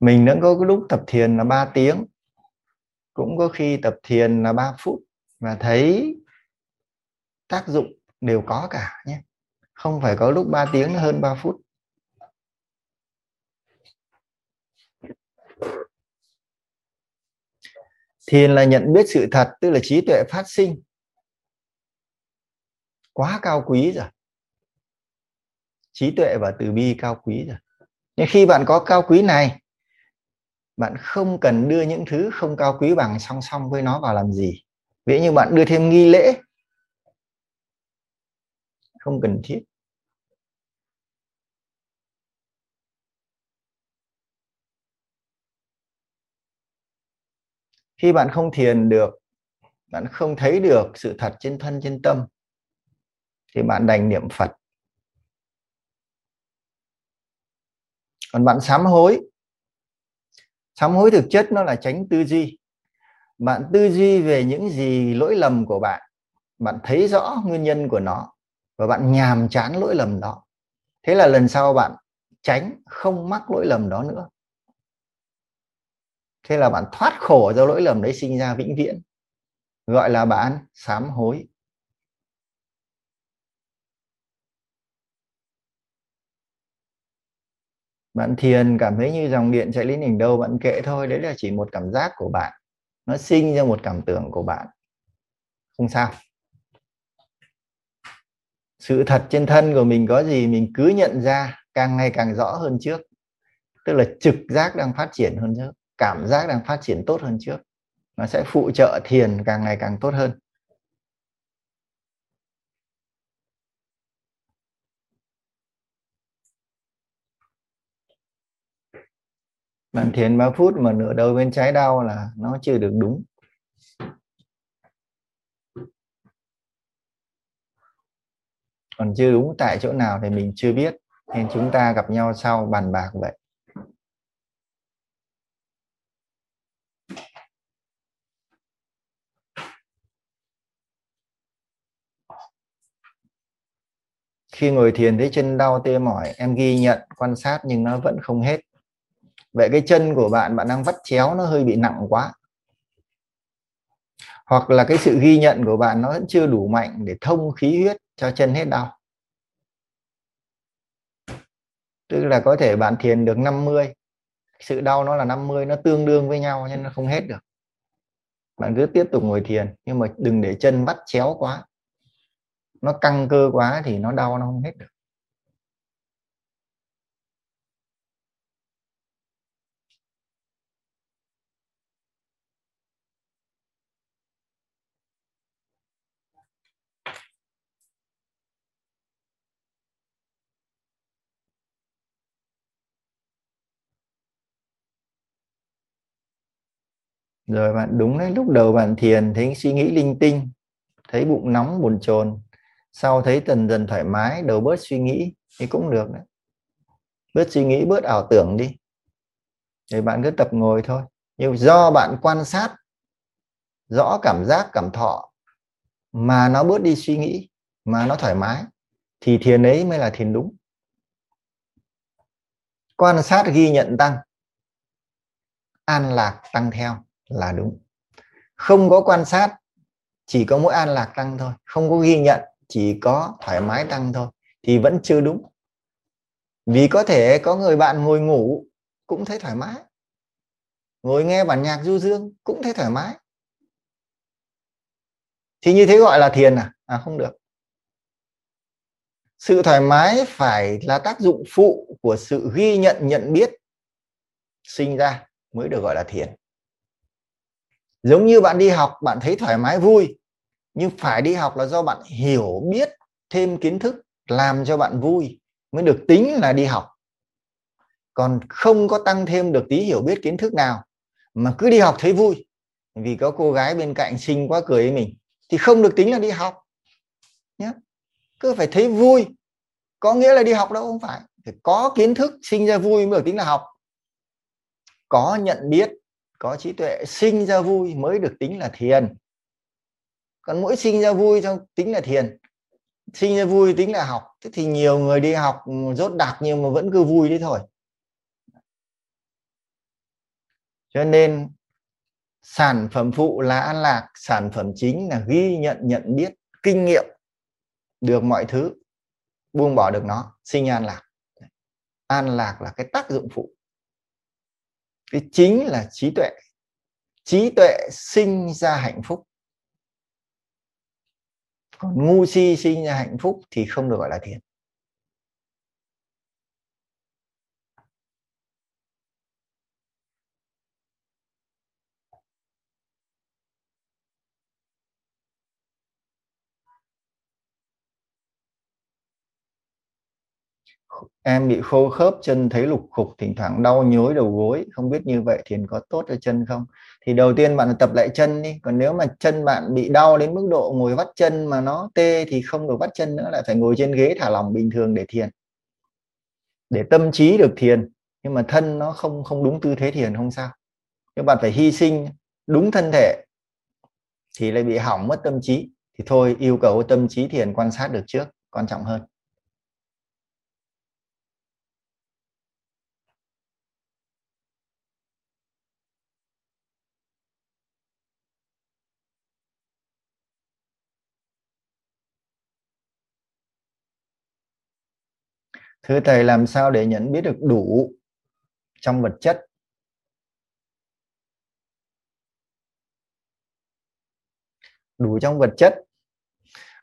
[SPEAKER 1] Mình đã có cái lúc tập thiền là 3 tiếng, cũng có khi tập thiền là 3 phút và thấy tác dụng đều có cả nhé. Không phải có lúc 3 tiếng hơn 3 phút. Thiền là nhận biết sự thật, tức là trí tuệ phát sinh. Quá cao quý rồi. Trí tuệ và từ bi cao quý rồi. Nhưng khi bạn có cao quý này bạn không cần đưa những thứ không cao quý bằng song song với nó vào làm gì. Ví như bạn đưa thêm nghi lễ. Không cần thiết. Khi bạn không thiền được, bạn không thấy được sự thật trên thân, trên tâm, thì bạn đành niệm phật. Còn bạn sám hối sám hối thực chất nó là tránh tư duy. Bạn tư duy về những gì lỗi lầm của bạn bạn thấy rõ nguyên nhân của nó và bạn nhàm chán lỗi lầm đó. Thế là lần sau bạn tránh không mắc lỗi lầm đó nữa. Thế là bạn thoát khổ do lỗi lầm đấy sinh ra vĩnh viễn. Gọi là bạn sám hối. Bạn thiền, cảm thấy như dòng điện chạy lên đỉnh đầu, bạn kệ thôi. Đấy là chỉ một cảm giác của bạn. Nó sinh ra một cảm tưởng của bạn. Không sao. Sự thật trên thân của mình có gì mình cứ nhận ra càng ngày càng rõ hơn trước. Tức là trực giác đang phát triển hơn trước, cảm giác đang phát triển tốt hơn trước. Nó sẽ phụ trợ thiền càng ngày càng tốt hơn. Bạn thiền 3 phút mà nửa đầu bên trái đau là nó chưa được đúng. Còn chưa đúng tại chỗ nào thì mình chưa biết nên chúng ta gặp nhau sau bàn bạc vậy. Khi ngồi thiền thấy chân đau tê mỏi em ghi nhận quan sát nhưng nó vẫn không hết vậy cái chân của bạn bạn đang vắt chéo, nó hơi bị nặng quá. Hoặc là cái sự ghi nhận của bạn nó vẫn chưa đủ mạnh để thông khí huyết cho chân hết đau. Tức là có thể bạn thiền được 50 sự đau nó là 50 nó tương đương với nhau nên nó không hết được. Bạn cứ tiếp tục ngồi thiền, nhưng mà đừng để chân vắt chéo quá. Nó căng cơ quá thì nó đau, nó không hết được. Rồi bạn đúng đấy, lúc đầu bạn thiền thấy suy nghĩ linh tinh, thấy bụng nóng buồn chồn, sau thấy dần dần thoải mái, đầu bớt suy nghĩ thì cũng được đấy. Bớt suy nghĩ, bớt ảo tưởng đi. Thì bạn cứ tập ngồi thôi. Nhưng do bạn quan sát, rõ cảm giác, cảm thọ mà nó bớt đi suy nghĩ, mà nó thoải mái, thì thiền ấy mới là thiền đúng. Quan sát ghi nhận tăng, an lạc tăng theo là đúng. Không có quan sát, chỉ có mỗi an lạc tăng thôi. Không có ghi nhận, chỉ có thoải mái tăng thôi, thì vẫn chưa đúng. Vì có thể có người bạn ngồi ngủ cũng thấy thoải mái. Ngồi nghe bản nhạc du dương cũng thấy thoải mái. Thì như thế gọi là thiền à? À không được. Sự thoải mái phải là tác dụng phụ của sự ghi nhận nhận biết, sinh ra mới được gọi là thiền giống như bạn đi học, bạn thấy thoải mái, vui. Nhưng phải đi học là do bạn hiểu biết thêm kiến thức, làm cho bạn vui mới được tính là đi học. Còn không có tăng thêm được tí hiểu biết kiến thức nào mà cứ đi học thấy vui. Vì có cô gái bên cạnh xinh quá cười với mình, thì không được tính là đi học. Nhé cứ phải thấy vui. Có nghĩa là đi học đâu, không phải. Phải có kiến thức, sinh ra vui mới được tính là học. Có nhận biết có trí tuệ sinh ra vui mới được tính là thiền. Còn mỗi sinh ra vui trong tính là thiền, sinh ra vui tính là học. Thế thì nhiều người đi học ừ, rốt đặc nhưng mà vẫn cứ vui đấy thôi. Cho nên, sản phẩm phụ là an lạc, sản phẩm chính là ghi nhận nhận biết, kinh nghiệm được mọi thứ, buông bỏ được nó, sinh an lạc. An lạc là cái tác dụng phụ cái chính là trí tuệ. Trí tuệ sinh ra hạnh phúc. Còn ngu si sinh ra hạnh phúc thì không được gọi là thiền em bị khô khớp, chân thấy lục khục, thỉnh thoảng đau nhối đầu gối. Không biết như vậy thiền có tốt cho chân không? Thì đầu tiên bạn tập lại chân đi. Còn nếu mà chân bạn bị đau đến mức độ ngồi vắt chân mà nó tê thì không được vắt chân nữa, lại phải ngồi trên ghế thả lỏng bình thường để thiền. Để tâm trí được thiền. Nhưng mà thân nó không không đúng tư thế thiền, không sao. Nhưng bạn phải hy sinh đúng thân thể thì lại bị hỏng mất tâm trí. Thì thôi, yêu cầu tâm trí thiền quan sát được trước, quan trọng hơn. Thưa thầy, làm sao để nhận biết được đủ trong vật chất? Đủ trong vật chất.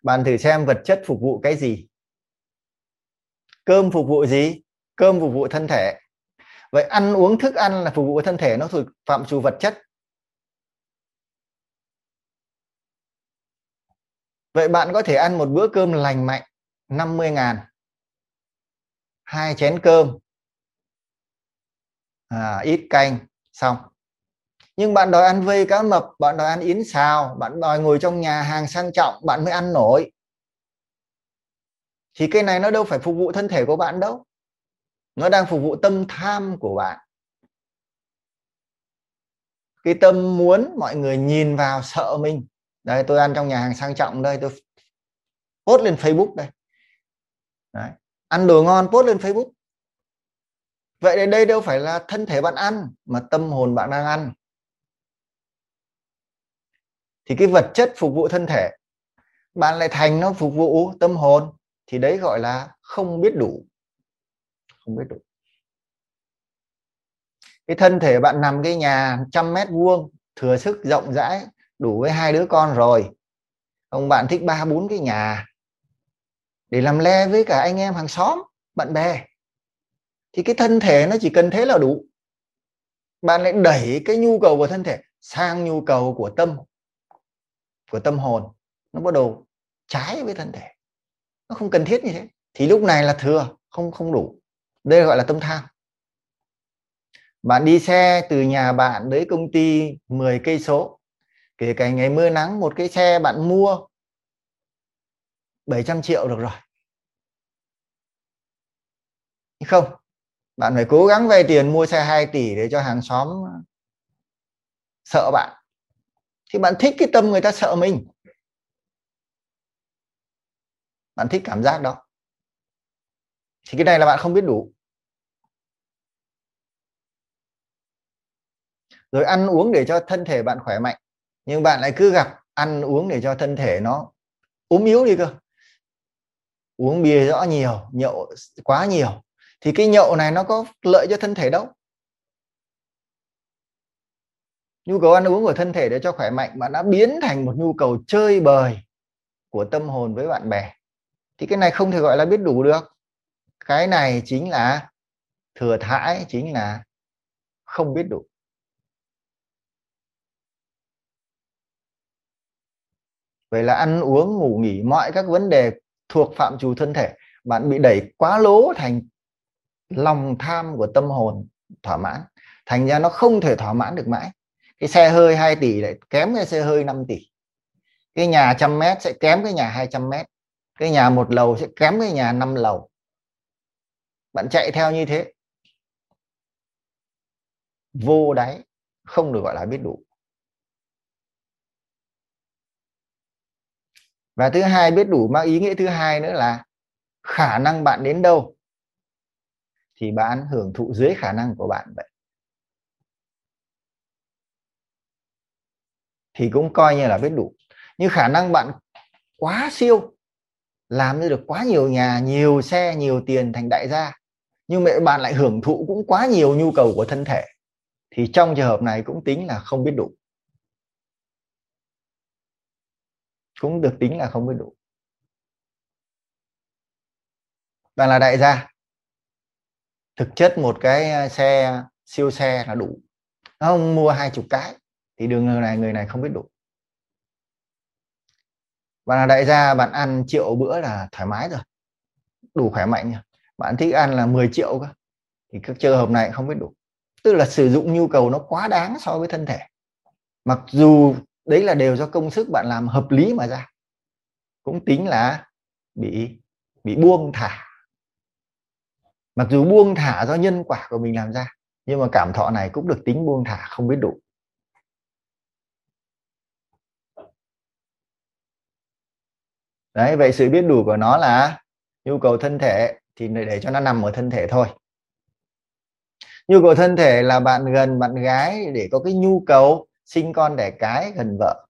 [SPEAKER 1] Bạn thử xem vật chất phục vụ cái gì? Cơm phục vụ gì? Cơm phục vụ thân thể. Vậy ăn uống, thức ăn là phục vụ thân thể, nó thuộc phạm trù vật chất. Vậy bạn có thể ăn một bữa cơm lành mạnh 50 ngàn hai chén cơm. À, ít canh xong. Nhưng bạn đòi ăn vây cá mập bạn đòi ăn yến xào bạn đòi ngồi trong nhà hàng sang trọng bạn mới ăn nổi. Thì cái này nó đâu phải phục vụ thân thể của bạn đâu. Nó đang phục vụ tâm tham của bạn. Cái tâm muốn mọi người nhìn vào sợ mình. Đây tôi ăn trong nhà hàng sang trọng đây tôi post lên facebook đây. Đấy ăn đồ ngon, post lên Facebook. Vậy đây đây đâu phải là thân thể bạn ăn, mà tâm hồn bạn đang ăn. Thì cái vật chất phục vụ thân thể, bạn lại thành nó phục vụ tâm hồn, thì đấy gọi là không biết đủ. Không biết đủ. Cái thân thể bạn nằm cái nhà trăm mét vuông, thừa sức rộng rãi, đủ với hai đứa con rồi. Ông bạn thích ba bốn cái nhà để làm le với cả anh em hàng xóm, bạn bè. Thì cái thân thể nó chỉ cần thế là đủ. Bạn lại đẩy cái nhu cầu của thân thể sang nhu cầu của tâm của tâm hồn. Nó bắt đầu trái với thân thể. Nó không cần thiết như thế. Thì lúc này là thừa, không không đủ. Đây gọi là tâm tham. Bạn đi xe từ nhà bạn đến công ty 10 cây số. Kể cả ngày mưa nắng, một cái xe bạn mua 700 triệu được rồi không. Bạn phải cố gắng vay tiền mua xe 2 tỷ để cho hàng xóm sợ bạn. Thì bạn thích cái tâm người ta sợ mình. Bạn thích cảm giác đó. Thì cái này là bạn không biết đủ. Rồi ăn uống để cho thân thể bạn khỏe mạnh. Nhưng bạn lại cứ gặp ăn uống để cho thân thể nó ốm yếu đi cơ. Uống bia rõ nhiều, nhậu quá nhiều thì cái nhậu này nó có lợi cho thân thể đâu. Nhu cầu ăn uống của thân thể để cho khỏe mạnh mà đã biến thành một nhu cầu chơi bời của tâm hồn với bạn bè. Thì cái này không thể gọi là biết đủ được. Cái này chính là thừa thãi, chính là không biết đủ. Vậy là ăn uống, ngủ nghỉ, mọi các vấn đề thuộc phạm trù thân thể, bạn bị đẩy quá lố thành lòng tham của tâm hồn thỏa mãn. Thành ra nó không thể thỏa mãn được mãi. Cái xe hơi 2 tỷ lại kém cái xe hơi 5 tỷ. Cái nhà trăm mét sẽ kém cái nhà 200 mét. Cái nhà một lầu sẽ kém cái nhà năm lầu. Bạn chạy theo như thế. Vô đáy, không được gọi là biết đủ. Và thứ hai, biết đủ mang ý nghĩa thứ hai nữa là khả năng bạn đến đâu thì bạn hưởng thụ dưới khả năng của bạn vậy. Thì cũng coi như là biết đủ nhưng khả năng bạn quá siêu, làm được quá nhiều nhà, nhiều xe, nhiều tiền thành đại gia, nhưng mẹ bạn lại hưởng thụ cũng quá nhiều nhu cầu của thân thể, thì trong trường hợp này cũng tính là không biết đủ cũng được tính là không biết đủ bạn là đại gia thực chất một cái xe, siêu xe là đủ. Không mua hai chục cái thì đường người này người này không biết đủ. Bạn là đại gia, bạn ăn triệu bữa là thoải mái rồi. Đủ khỏe mạnh rồi bạn thích ăn là 10 triệu cơ. Thì các trường hợp này không biết đủ. Tức là sử dụng nhu cầu nó quá đáng so với thân thể. Mặc dù đấy là đều do công sức bạn làm hợp lý mà ra. Cũng tính là bị bị buông thả mặc dù buông thả do nhân quả của mình làm ra, nhưng mà cảm thọ này cũng được tính buông thả không biết đủ. Đấy, vậy sự biết đủ của nó là nhu cầu thân thể thì để cho nó nằm ở thân thể thôi. Nhu cầu thân thể là bạn gần bạn gái để có cái nhu cầu sinh con đẻ cái gần vợ.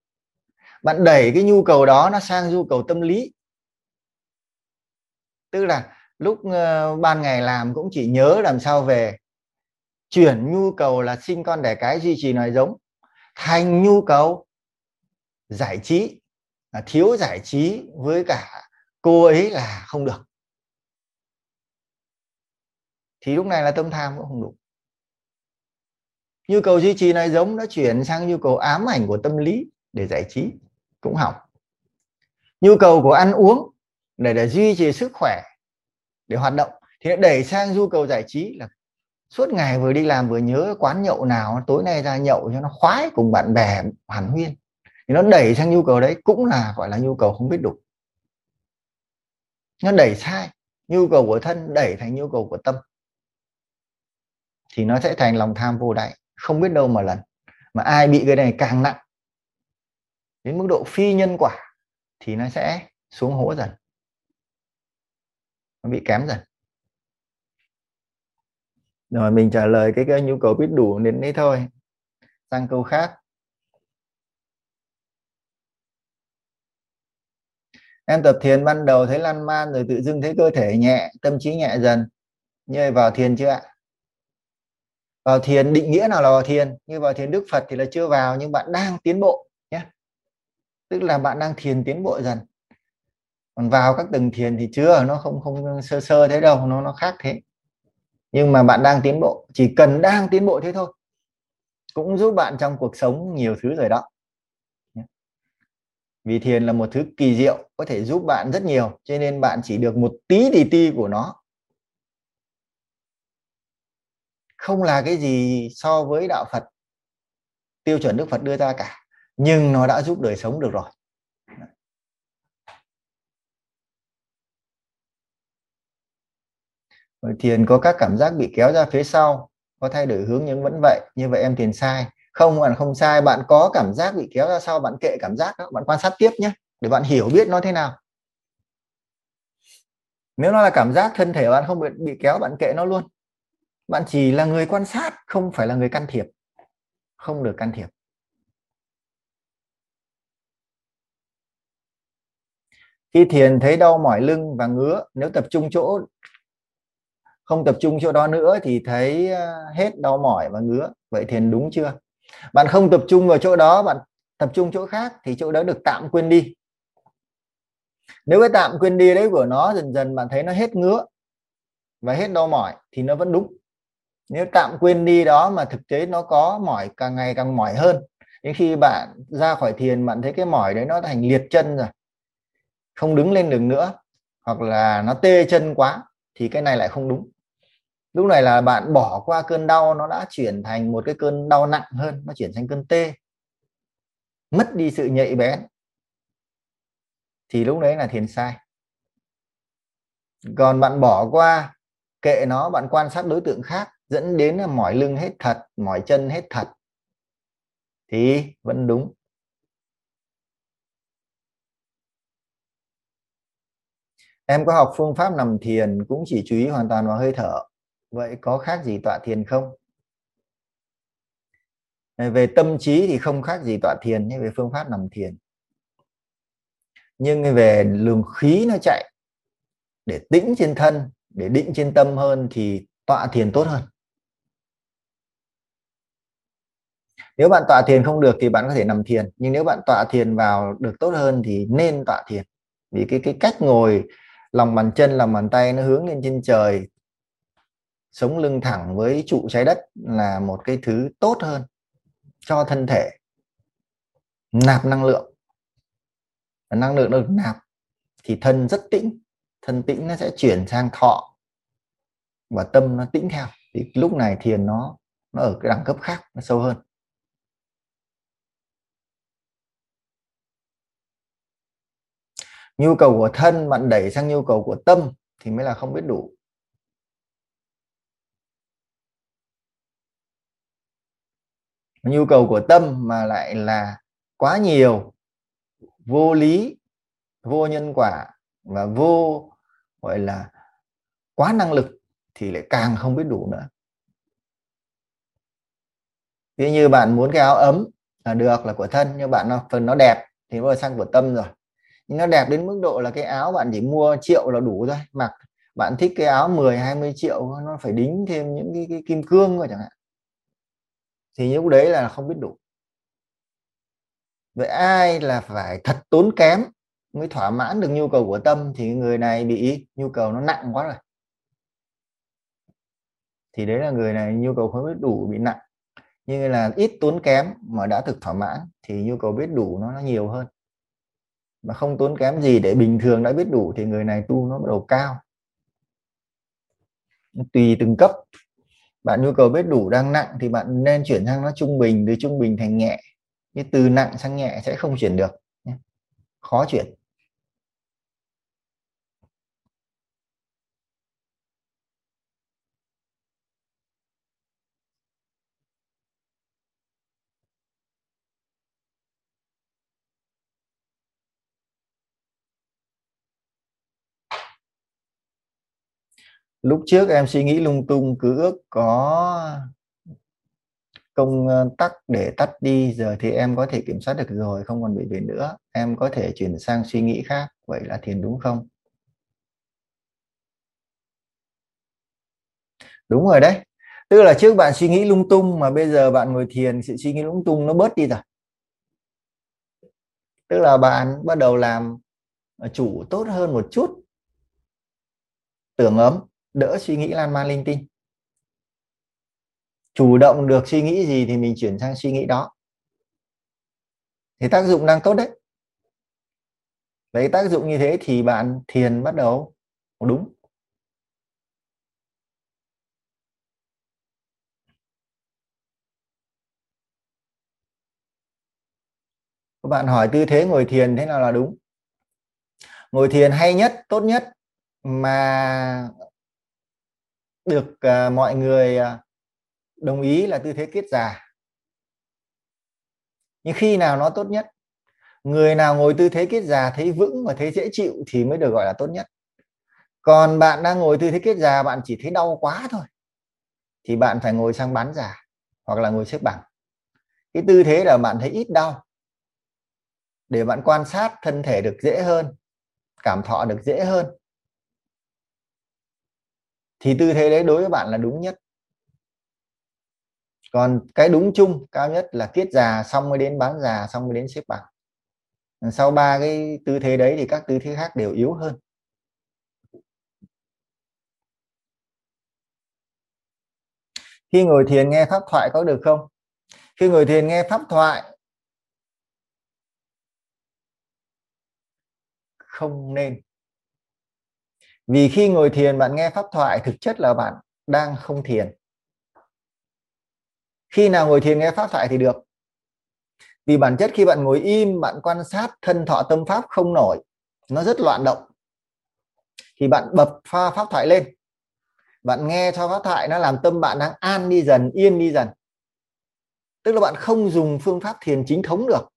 [SPEAKER 1] Bạn đẩy cái nhu cầu đó nó sang nhu cầu tâm lý. Tức là lúc uh, ban ngày làm cũng chỉ nhớ làm sao về chuyển nhu cầu là sinh con đẻ cái duy trì nói giống. Thành nhu cầu giải trí à, thiếu giải trí với cả cô ấy là không được. Thì lúc này là tâm tham cũng không đủ. Nhu cầu duy trì này giống nó chuyển sang nhu cầu ám ảnh của tâm lý để giải trí cũng hỏng nhu cầu của ăn uống để để duy trì sức khỏe để hoạt động. Thì đẩy sang nhu cầu giải trí là suốt ngày vừa đi làm vừa nhớ quán nhậu nào, tối nay ra nhậu cho nó khoái cùng bạn bè hoàn huyên. Thì nó đẩy sang nhu cầu đấy, cũng là, gọi là nhu cầu không biết đủ. Nó đẩy sai, nhu cầu của thân đẩy thành nhu cầu của tâm. Thì nó sẽ thành lòng tham vô đại, không biết đâu mà lần mà ai bị cái này càng nặng đến mức độ phi nhân quả thì nó sẽ xuống hố dần nó bị kém dần rồi mình trả lời cái, cái nhu cầu biết đủ đến đấy thôi. Sang câu khác. Em tập thiền ban đầu thấy lan man rồi tự dưng thấy cơ thể nhẹ tâm trí nhẹ dần. Như vào thiền chưa ạ? Vào thiền định nghĩa nào là vào thiền? Như vào thiền đức phật thì là chưa vào nhưng bạn đang tiến bộ nhé. Tức là bạn đang thiền tiến bộ dần còn vào các tầng thiền thì chưa, nó không không sơ sơ thế đâu, nó nó khác thế. Nhưng mà bạn đang tiến bộ, chỉ cần đang tiến bộ thế thôi, cũng giúp bạn trong cuộc sống nhiều thứ rồi đó. Vì thiền là một thứ kỳ diệu, có thể giúp bạn rất nhiều, cho nên bạn chỉ được một tí đi ti của nó. Không là cái gì so với đạo Phật, tiêu chuẩn Đức Phật đưa ra cả, nhưng nó đã giúp đời sống được rồi. Thiền có các cảm giác bị kéo ra phía sau có thay đổi hướng nhưng vẫn vậy như vậy em thiền sai. Không bạn không sai bạn có cảm giác bị kéo ra sau bạn kệ cảm giác đó bạn quan sát tiếp nhé để bạn hiểu biết nó thế nào. Nếu nó là cảm giác thân thể bạn không bị, bị kéo bạn kệ nó luôn. Bạn chỉ là người quan sát không phải là người can thiệp. Không được can thiệp. Khi thiền thấy đau mỏi lưng và ngứa nếu tập trung chỗ không tập trung chỗ đó nữa thì thấy ờ, hết đau mỏi và ngứa. Vậy thiền đúng chưa? Bạn không tập trung vào chỗ đó, bạn tập trung chỗ khác thì chỗ đó được tạm quên đi. Nếu cái tạm quên đi đấy của nó dần dần bạn thấy nó hết ngứa và hết đau mỏi thì nó vẫn đúng. Nếu tạm quên đi đó mà thực tế nó có mỏi càng ngày càng mỏi hơn, đến khi bạn ra khỏi thiền bạn thấy cái mỏi đấy nó thành liệt chân rồi, không đứng lên được nữa hoặc là nó tê chân quá thì cái này lại không đúng lúc này là bạn bỏ qua cơn đau, nó đã chuyển thành một cái cơn đau nặng hơn, nó chuyển thành cơn tê. Mất đi sự nhạy bén. Thì lúc đấy là thiền sai. Còn bạn bỏ qua, kệ nó, bạn quan sát đối tượng khác, dẫn đến là mỏi lưng hết thật, mỏi chân hết thật, thì vẫn đúng. Em có học phương pháp nằm thiền cũng chỉ chú ý hoàn toàn vào hơi thở vậy có khác gì tọa thiền không? Về tâm trí thì không khác gì tọa thiền nhưng về phương pháp nằm thiền. Nhưng về luồng khí nó chạy, để tĩnh trên thân, để định trên tâm hơn thì tọa thiền tốt hơn. Nếu bạn tọa thiền không được thì bạn có thể nằm thiền, nhưng nếu bạn tọa thiền vào được tốt hơn thì nên tọa thiền. Vì cái cái cách ngồi, lòng bàn chân, lòng bàn tay nó hướng lên trên trời sống lưng thẳng với trụ trái đất là một cái thứ tốt hơn cho thân thể. Nạp năng lượng. Và năng lượng được nạp thì thân rất tĩnh, thân tĩnh nó sẽ chuyển sang thọ và tâm nó tĩnh theo. Thì lúc này thiền nó nó ở cái đẳng cấp khác, nó sâu hơn. Nhu cầu của thân bạn đẩy sang nhu cầu của tâm thì mới là không biết đủ. Nhu cầu của tâm mà lại là quá nhiều vô lý vô nhân quả và vô gọi là quá năng lực thì lại càng không biết đủ nữa. Ví như bạn muốn cái áo ấm là được là của thân nhưng bạn nó phần nó đẹp thì nó sang của tâm rồi. Nhưng nó đẹp đến mức độ là cái áo bạn chỉ mua triệu là đủ thôi mặc bạn thích cái áo 10 20 triệu nó phải đính thêm những cái, cái kim cương rồi chẳng hạn thì lúc đấy là không biết đủ. Vậy ai là phải thật tốn kém mới thỏa mãn được nhu cầu của tâm thì người này bị nhu cầu nó nặng quá rồi. Thì đấy là người này nhu cầu không biết đủ bị nặng. Nhưng là ít tốn kém mà đã thực thỏa mãn thì nhu cầu biết đủ nó, nó nhiều hơn. Mà không tốn kém gì để bình thường đã biết đủ thì người này tu nó bắt đầu cao. Tùy từng cấp bạn nhu cầu biết đủ đang nặng thì bạn nên chuyển sang nó trung bình, từ trung bình thành nhẹ. Như từ nặng sang nhẹ sẽ không chuyển được khó chuyển. Lúc trước em suy nghĩ lung tung, cứ ước có công ờ, tắc để tắt đi, giờ thì em có thể kiểm soát được rồi, không còn bị về nữa. Em có thể chuyển sang suy nghĩ khác, vậy là thiền đúng không? Đúng rồi đấy. Tức là trước bạn suy nghĩ lung tung mà bây giờ bạn ngồi thiền, sự suy nghĩ lung tung nó bớt đi rồi. Tức là bạn bắt đầu làm ờ, chủ tốt hơn một chút. Tưởng ấm đỡ suy nghĩ lan man linh tinh. Chủ động được suy nghĩ gì thì mình chuyển sang suy nghĩ đó. Thì tác dụng đang tốt đấy. Vậy tác dụng như thế thì bạn thiền bắt đầu. Đúng. Các bạn hỏi tư thế ngồi thiền thế nào là đúng? Ngồi thiền hay nhất, tốt nhất mà được uh, mọi người uh, đồng ý là tư thế kiết già. Nhưng khi nào nó tốt nhất? Người nào ngồi tư thế kiết già thấy vững và thấy dễ chịu thì mới được gọi là tốt nhất. Còn bạn đang ngồi tư thế kiết già bạn chỉ thấy đau quá thôi thì bạn phải ngồi sang bán già hoặc là ngồi xếp bằng. Cái tư thế là bạn thấy ít đau. Để bạn quan sát thân thể được dễ hơn cảm thọ được dễ hơn thì tư thế đấy đối với bạn là đúng nhất. Còn cái đúng chung cao nhất là kiết già xong mới đến bán già xong mới đến xếp bằng. Sau ba cái tư thế đấy thì các tư thế khác đều yếu hơn. Khi ngồi thiền nghe pháp thoại có được không? Khi ngồi thiền nghe pháp thoại không nên vì khi ngồi thiền bạn nghe pháp thoại, thực chất là bạn đang không thiền. Khi nào ngồi thiền nghe pháp thoại thì được. Vì bản chất khi bạn ngồi im, bạn quan sát thân thọ tâm pháp không nổi, nó rất loạn động, thì bạn bập pha pháp thoại lên. Bạn nghe cho pháp thoại, nó làm tâm bạn đang an đi dần, yên đi dần. Tức là bạn không dùng phương pháp thiền chính thống được.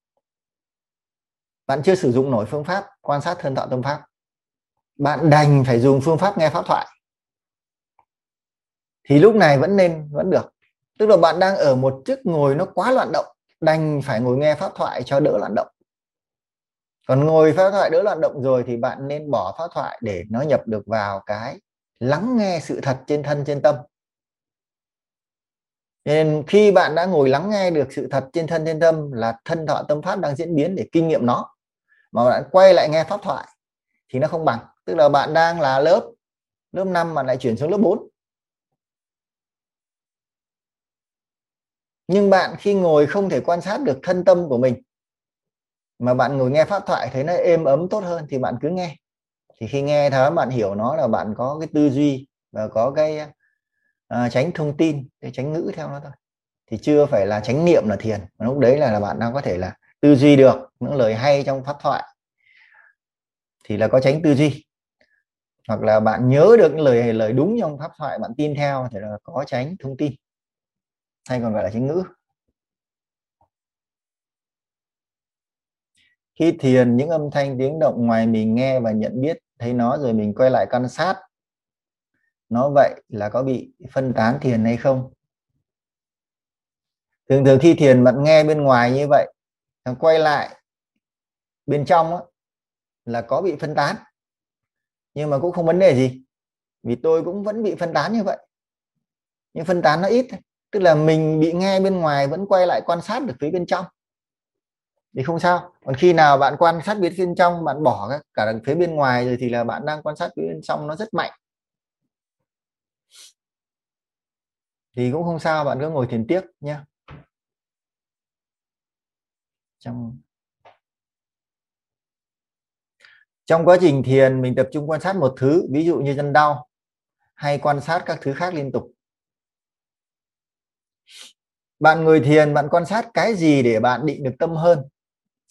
[SPEAKER 1] Bạn chưa sử dụng nổi phương pháp quan sát thân thọ tâm pháp bạn đành phải dùng phương pháp nghe pháp thoại. Thì lúc này vẫn nên, vẫn được. Tức là bạn đang ở một chiếc ngồi nó quá loạn động, đành phải ngồi nghe pháp thoại cho đỡ loạn động. Còn ngồi pháp thoại đỡ loạn động rồi thì bạn nên bỏ pháp thoại để nó nhập được vào cái lắng nghe sự thật trên thân, trên tâm. Nên khi bạn đã ngồi lắng nghe được sự thật trên thân, trên tâm là thân thọ tâm pháp đang diễn biến để kinh nghiệm nó, mà bạn quay lại nghe pháp thoại thì nó không bằng tức là bạn đang là lớp lớp 5 mà lại chuyển xuống lớp 4 nhưng bạn khi ngồi không thể quan sát được thân tâm của mình. Mà bạn ngồi nghe pháp thoại thấy nó êm ấm tốt hơn thì bạn cứ nghe. Thì khi nghe đó bạn hiểu nó là bạn có cái tư duy và có cái uh, tránh thông tin để tránh ngữ theo nó thôi. Thì chưa phải là tránh niệm là thiền lúc đấy là, là bạn đang có thể là tư duy được những lời hay trong pháp thoại. Thì là có tránh tư duy hoặc là bạn nhớ được những lời lời đúng trong pháp thoại bạn tin theo thì là có tránh thông tin hay còn gọi là tránh ngữ. Khi thiền những âm thanh tiếng động ngoài mình nghe và nhận biết thấy nó rồi mình quay lại quan sát nó vậy là có bị phân tán thiền hay không? Thường thường khi thiền bạn nghe bên ngoài như vậy quay lại bên trong đó, là có bị phân tán nhưng mà cũng không vấn đề gì. Vì tôi cũng vẫn bị phân tán như vậy. Nhưng phân tán nó ít tức là mình bị nghe bên ngoài vẫn quay lại quan sát được phía bên trong. Thì không sao. Còn khi nào bạn quan sát phía bên trong, bạn bỏ cả phía bên ngoài rồi thì là bạn đang quan sát phía bên trong nó rất mạnh. Thì cũng không sao. Bạn cứ ngồi thiền tiếc nhé trong trong quá trình thiền, mình tập trung quan sát một thứ, ví dụ như chân đau, hay quan sát các thứ khác liên tục. Bạn ngồi thiền, bạn quan sát cái gì để bạn định được tâm hơn?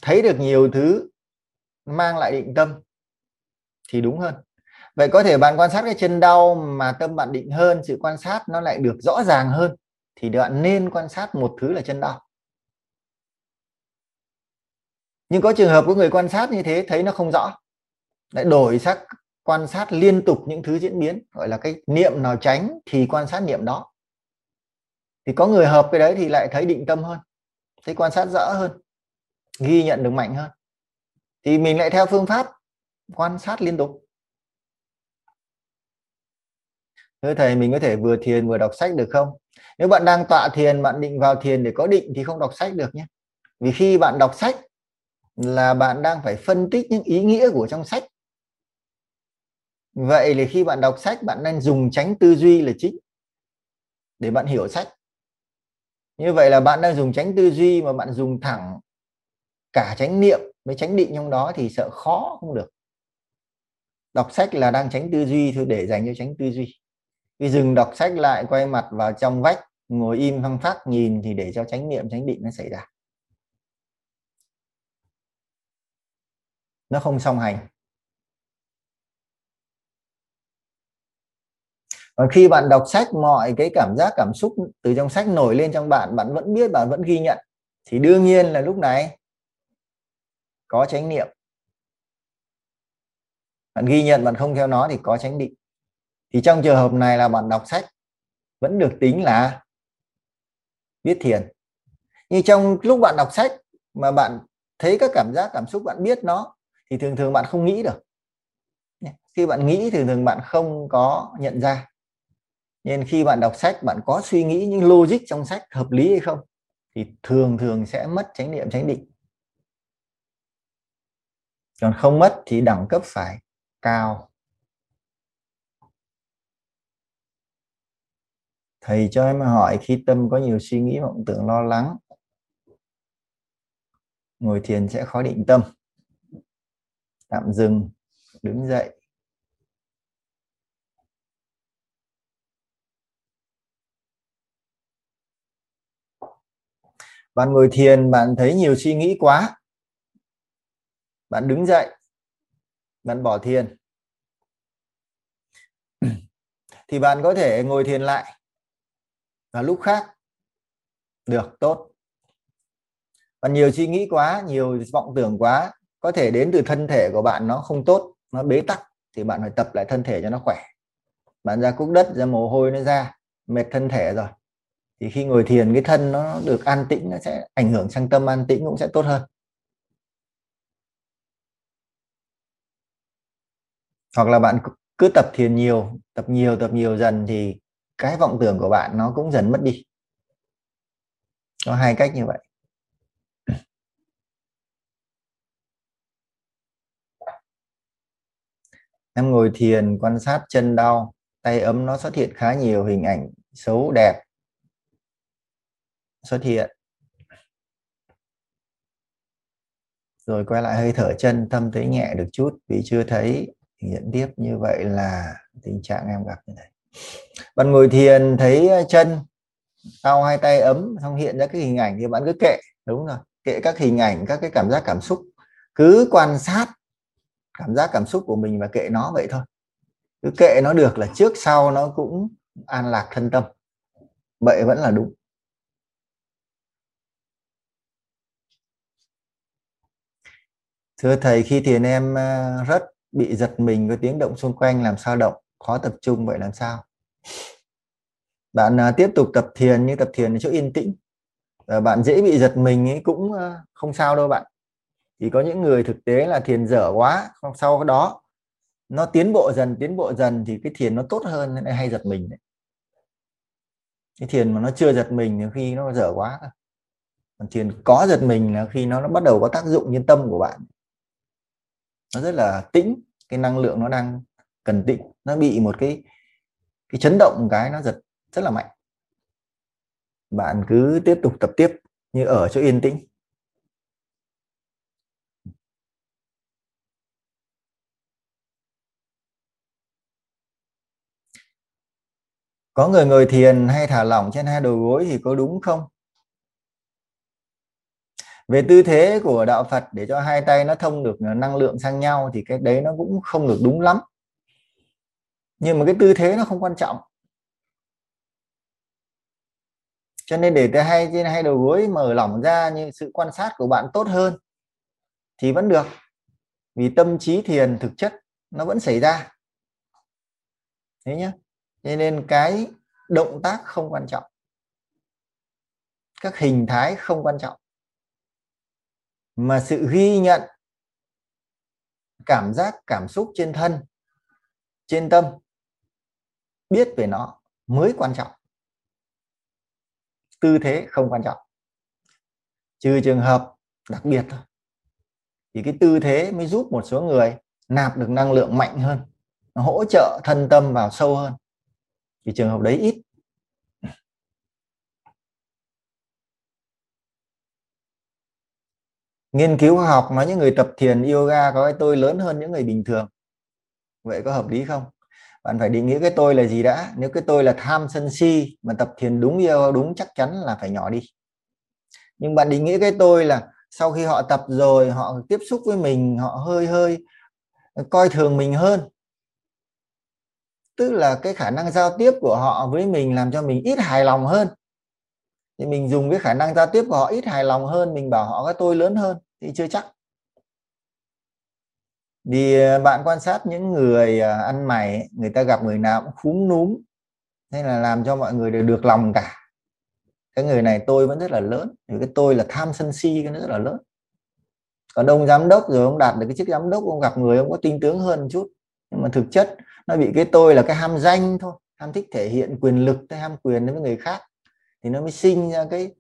[SPEAKER 1] Thấy được nhiều thứ, mang lại định tâm, thì đúng hơn. Vậy có thể bạn quan sát cái chân đau mà tâm bạn định hơn, sự quan sát nó lại được rõ ràng hơn, thì bạn nên quan sát một thứ là chân đau. Nhưng có trường hợp có người quan sát như thế, thấy nó không rõ lại đổi sắc quan sát liên tục những thứ diễn biến, gọi là cái niệm nào tránh thì quan sát niệm đó. Thì có người hợp cái đấy thì lại thấy định tâm hơn, thấy quan sát rõ hơn, ghi nhận được mạnh hơn. Thì mình lại theo phương pháp quan sát liên tục. Thưa thầy, mình có thể vừa thiền vừa đọc sách được không? Nếu bạn đang tọa thiền, bạn định vào thiền để có định thì không đọc sách được nhé. Vì khi bạn đọc sách là bạn đang phải phân tích những ý nghĩa của trong sách vậy thì khi bạn đọc sách, bạn nên dùng tránh tư duy là chính, để bạn hiểu sách. Như vậy là bạn đang dùng tránh tư duy mà bạn dùng thẳng cả tránh niệm với tránh định trong đó thì sợ khó không được. Đọc sách là đang tránh tư duy thôi, để dành cho tránh tư duy. Khi dừng đọc sách lại, quay mặt vào trong vách, ngồi im phăng phát, nhìn thì để cho tránh niệm tránh định nó xảy ra. Nó không song hành. Còn khi bạn đọc sách, mọi cái cảm giác, cảm xúc từ trong sách nổi lên trong bạn bạn vẫn biết, bạn vẫn ghi nhận. Thì đương nhiên là lúc này, có chánh niệm. Bạn ghi nhận, bạn không theo nó thì có chánh định thì trong trường hợp này là bạn đọc sách, vẫn được tính là biết thiền. Nhưng trong lúc bạn đọc sách mà bạn thấy các cảm giác, cảm xúc, bạn biết nó, thì thường thường bạn không nghĩ được. Khi bạn nghĩ, thường thường bạn không có nhận ra nên khi bạn đọc sách, bạn có suy nghĩ những logic trong sách hợp lý hay không, thì thường thường sẽ mất chánh niệm, chánh định. Còn không mất thì đẳng cấp phải cao. Thầy cho em hỏi khi tâm có nhiều suy nghĩ vọng tưởng lo lắng, ngồi thiền sẽ khó định tâm. Tạm dừng, đứng dậy. Bạn ngồi thiền, bạn thấy nhiều suy nghĩ quá. Bạn đứng dậy, bạn bỏ thiền. Thì bạn có thể ngồi thiền lại. Vào lúc khác, được, tốt. Và nhiều suy nghĩ quá, nhiều vọng tưởng quá, có thể đến từ thân thể của bạn nó không tốt, nó bế tắc, thì bạn phải tập lại thân thể cho nó khỏe. Bạn ra cúc đất, ra mồ hôi nó ra, mệt thân thể rồi thì khi ngồi thiền, cái thân nó được an tĩnh, nó sẽ ảnh hưởng sang tâm an tĩnh cũng sẽ tốt hơn. Hoặc là bạn cứ tập thiền nhiều, tập nhiều tập nhiều dần thì cái vọng tưởng của bạn nó cũng dần mất đi. Có hai cách như vậy. Em ngồi thiền, quan sát chân đau, tay ấm nó xuất hiện khá nhiều hình ảnh xấu đẹp xuất hiện. Rồi quay lại hơi thở chân, tâm thấy nhẹ được chút vì chưa thấy. Thì nhận tiếp như vậy là tình trạng em gặp như này. Bạn ngồi thiền, thấy chân, đau hai tay ấm, xong hiện ra cái hình ảnh thì bạn cứ kệ, đúng rồi, kệ các hình ảnh, các cái cảm giác cảm xúc. Cứ quan sát cảm giác cảm xúc của mình và kệ nó vậy thôi. Cứ kệ nó được là trước sau nó cũng an lạc thân tâm. Vậy vẫn là đúng. Thưa thầy khi thiền em ờ, rất bị giật mình với tiếng động xung quanh làm sao động? Khó tập trung vậy làm sao? Bạn ờ, tiếp tục tập thiền như tập thiền ở chỗ yên tĩnh. Ờ, bạn dễ bị giật mình ấy cũng không sao đâu bạn. Thì có những người thực tế là thiền dở quá sau đó nó tiến bộ dần tiến bộ dần thì cái thiền nó tốt hơn nên hay giật mình đấy. Cái thiền mà nó chưa giật mình thì khi nó dở quá. Còn thiền có giật mình là khi nó, nó bắt đầu có tác dụng nhân tâm của bạn nó rất là tĩnh, cái năng lượng nó đang cần tĩnh, nó bị một cái cái chấn động một cái nó giật rất là mạnh. Bạn cứ tiếp tục tập tiếp như ở chỗ yên tĩnh. Có người ngồi thiền hay thả lỏng trên hai đầu gối thì có đúng không? Về tư thế của đạo Phật để cho hai tay nó thông được ờ, năng lượng sang nhau thì cái đấy nó cũng không được đúng lắm. Nhưng mà cái tư thế nó không quan trọng. Cho nên để tay hai trên hai đầu gối mở lỏng ra như sự quan sát của bạn tốt hơn thì vẫn được. Vì tâm trí thiền thực chất nó vẫn xảy ra. Thế nhé cho nên cái động tác không quan trọng. Các hình thái không quan trọng mà sự ghi nhận cảm giác, cảm xúc trên thân, trên tâm, biết về nó mới quan trọng. Tư thế không quan trọng. Trừ trường hợp đặc biệt thôi. Thì cái tư thế mới giúp một số người nạp được năng lượng mạnh hơn hỗ trợ thân tâm vào sâu hơn. Thì trường hợp đấy ít. Nghiên cứu khoa học nói những người tập thiền yoga có cái tôi lớn hơn những người bình thường. Vậy có hợp lý không? Bạn phải định nghĩa cái tôi là gì đã. Nếu cái tôi là tham sân si mà tập thiền đúng yoga đúng chắc chắn là phải nhỏ đi. Nhưng bạn định nghĩa cái tôi là sau khi họ tập rồi, họ tiếp xúc với mình, họ hơi hơi ờ, coi thường mình hơn. Tức là cái khả năng giao tiếp của họ với mình làm cho mình ít hài lòng hơn. Thì mình dùng cái khả năng giao tiếp của họ ít hài lòng hơn, mình bảo họ cái tôi lớn hơn thì chưa chắc. Thì ờ, bạn quan sát những người ờ, ăn mày, người ta gặp người nào cũng khúm núm nên là làm cho mọi người đều được lòng cả. Cái người này tôi vẫn rất là lớn, vì cái tôi là tham sân si, cái nó rất là lớn. Còn ông giám đốc rồi ông đạt được cái chức giám đốc, ông gặp người, ông có tinh tướng hơn một chút. Nhưng mà thực chất, nó bị cái tôi là cái ham danh thôi, ham thích thể hiện quyền lực cái ham quyền với người khác. Thì nó mới sinh ra cái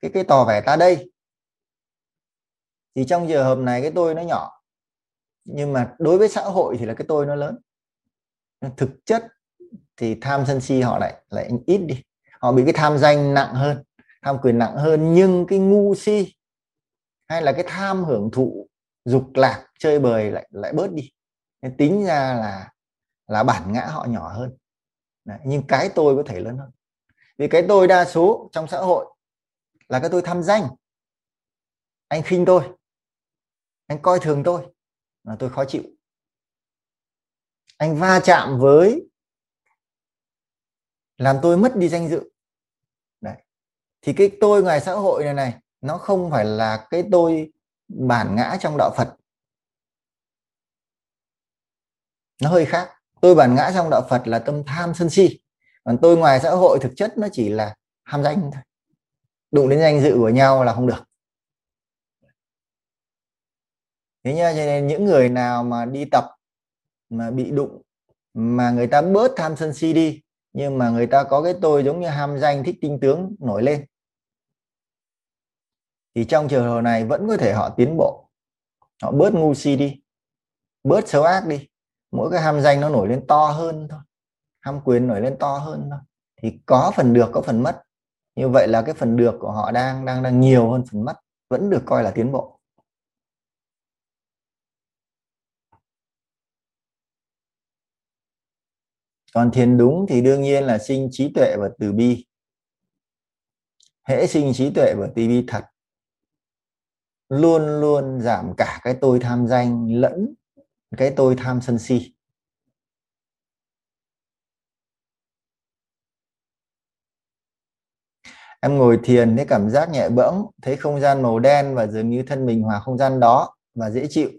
[SPEAKER 1] cái cái tỏ vẻ ta đây thì trong trường hợp này cái tôi nó nhỏ. Nhưng mà đối với xã hội thì là cái tôi nó lớn. Thực chất thì tham sân si họ lại lại ít đi. Họ bị cái tham danh nặng hơn tham quyền nặng hơn. Nhưng cái ngu si hay là cái tham hưởng thụ dục lạc chơi bời lại lại bớt đi. Nên tính ra là là bản ngã họ nhỏ hơn. Đấy, nhưng cái tôi có thể lớn hơn. Vì cái tôi đa số trong xã hội là cái tôi tham danh. Anh khinh tôi anh coi thường tôi là tôi khó chịu. Anh va chạm với, làm tôi mất đi danh dự. Đấy. Thì cái tôi ngoài xã hội này này, nó không phải là cái tôi bản ngã trong đạo Phật. Nó hơi khác. Tôi bản ngã trong đạo Phật là tâm tham sân si, còn tôi ngoài xã hội thực chất nó chỉ là ham danh thôi. Đụng đến danh dự của nhau là không được. Thế nha, cho nên những người nào mà đi tập mà bị đụng, mà người ta bớt tham sân si đi, nhưng mà người ta có cái tôi giống như ham danh, thích tinh tướng nổi lên, thì trong trường hợp này vẫn có thể họ tiến bộ. Họ bớt ngu si đi, bớt xấu ác đi. Mỗi cái ham danh nó nổi lên to hơn thôi, ham quyền nổi lên to hơn thôi. Thì có phần được, có phần mất. Như vậy là cái phần được của họ đang đang đang nhiều hơn phần mất, vẫn được coi là tiến bộ. Còn thiền đúng thì đương nhiên là sinh trí tuệ và từ bi. Hễ sinh trí tuệ và từ bi thật, luôn luôn giảm cả cái tôi tham danh lẫn cái tôi tham sân si. Em ngồi thiền thấy cảm giác nhẹ bẫng, thấy không gian màu đen và dường như thân mình hòa không gian đó và dễ chịu.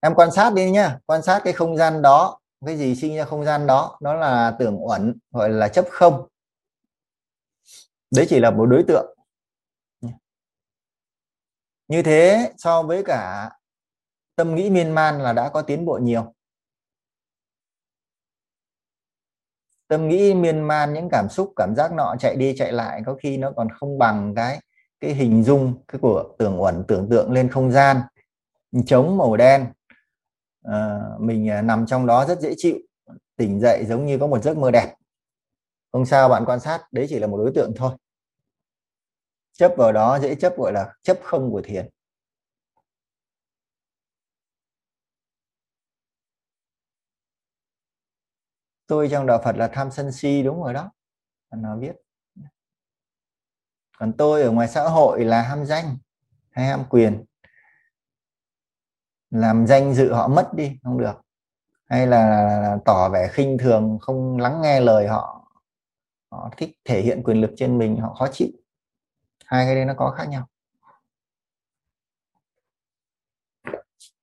[SPEAKER 1] Em quan sát đi nhá, quan sát cái không gian đó cái gì sinh ra không gian đó đó là tưởng uẩn, gọi là chấp không. Đấy chỉ là một đối tượng. Như thế so với cả tâm nghĩ miên man là đã có tiến bộ nhiều. Tâm nghĩ miên man, những cảm xúc, cảm giác nọ chạy đi chạy lại, có khi nó còn không bằng cái cái hình dung, cái của tưởng uẩn, tưởng tượng lên không gian. Trống màu đen à, mình ờ, nằm trong đó rất dễ chịu tỉnh dậy giống như có một giấc mơ đẹp. Không sao bạn quan sát đấy chỉ là một đối tượng thôi. Chấp vào đó dễ chấp gọi là chấp không của thiền. Tôi trong đạo Phật là tham sân si đúng rồi đó nó biết? Còn tôi ở ngoài xã hội là ham danh hay ham quyền làm danh dự họ mất đi, không được. Hay là tỏ vẻ khinh thường, không lắng nghe lời họ. Họ thích thể hiện quyền lực trên mình, họ khó chịu. Hai cái đấy nó có khác nhau.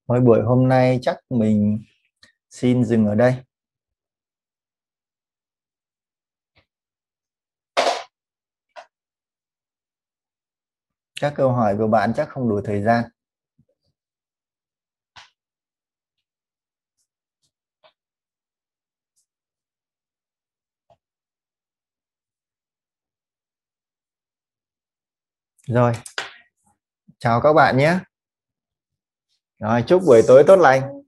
[SPEAKER 1] Mỗi buổi hôm nay chắc mình xin dừng ở đây. Các câu hỏi của bạn chắc không đủ thời gian. Rồi. Chào các bạn nhé. Rồi chúc buổi tối tốt lành.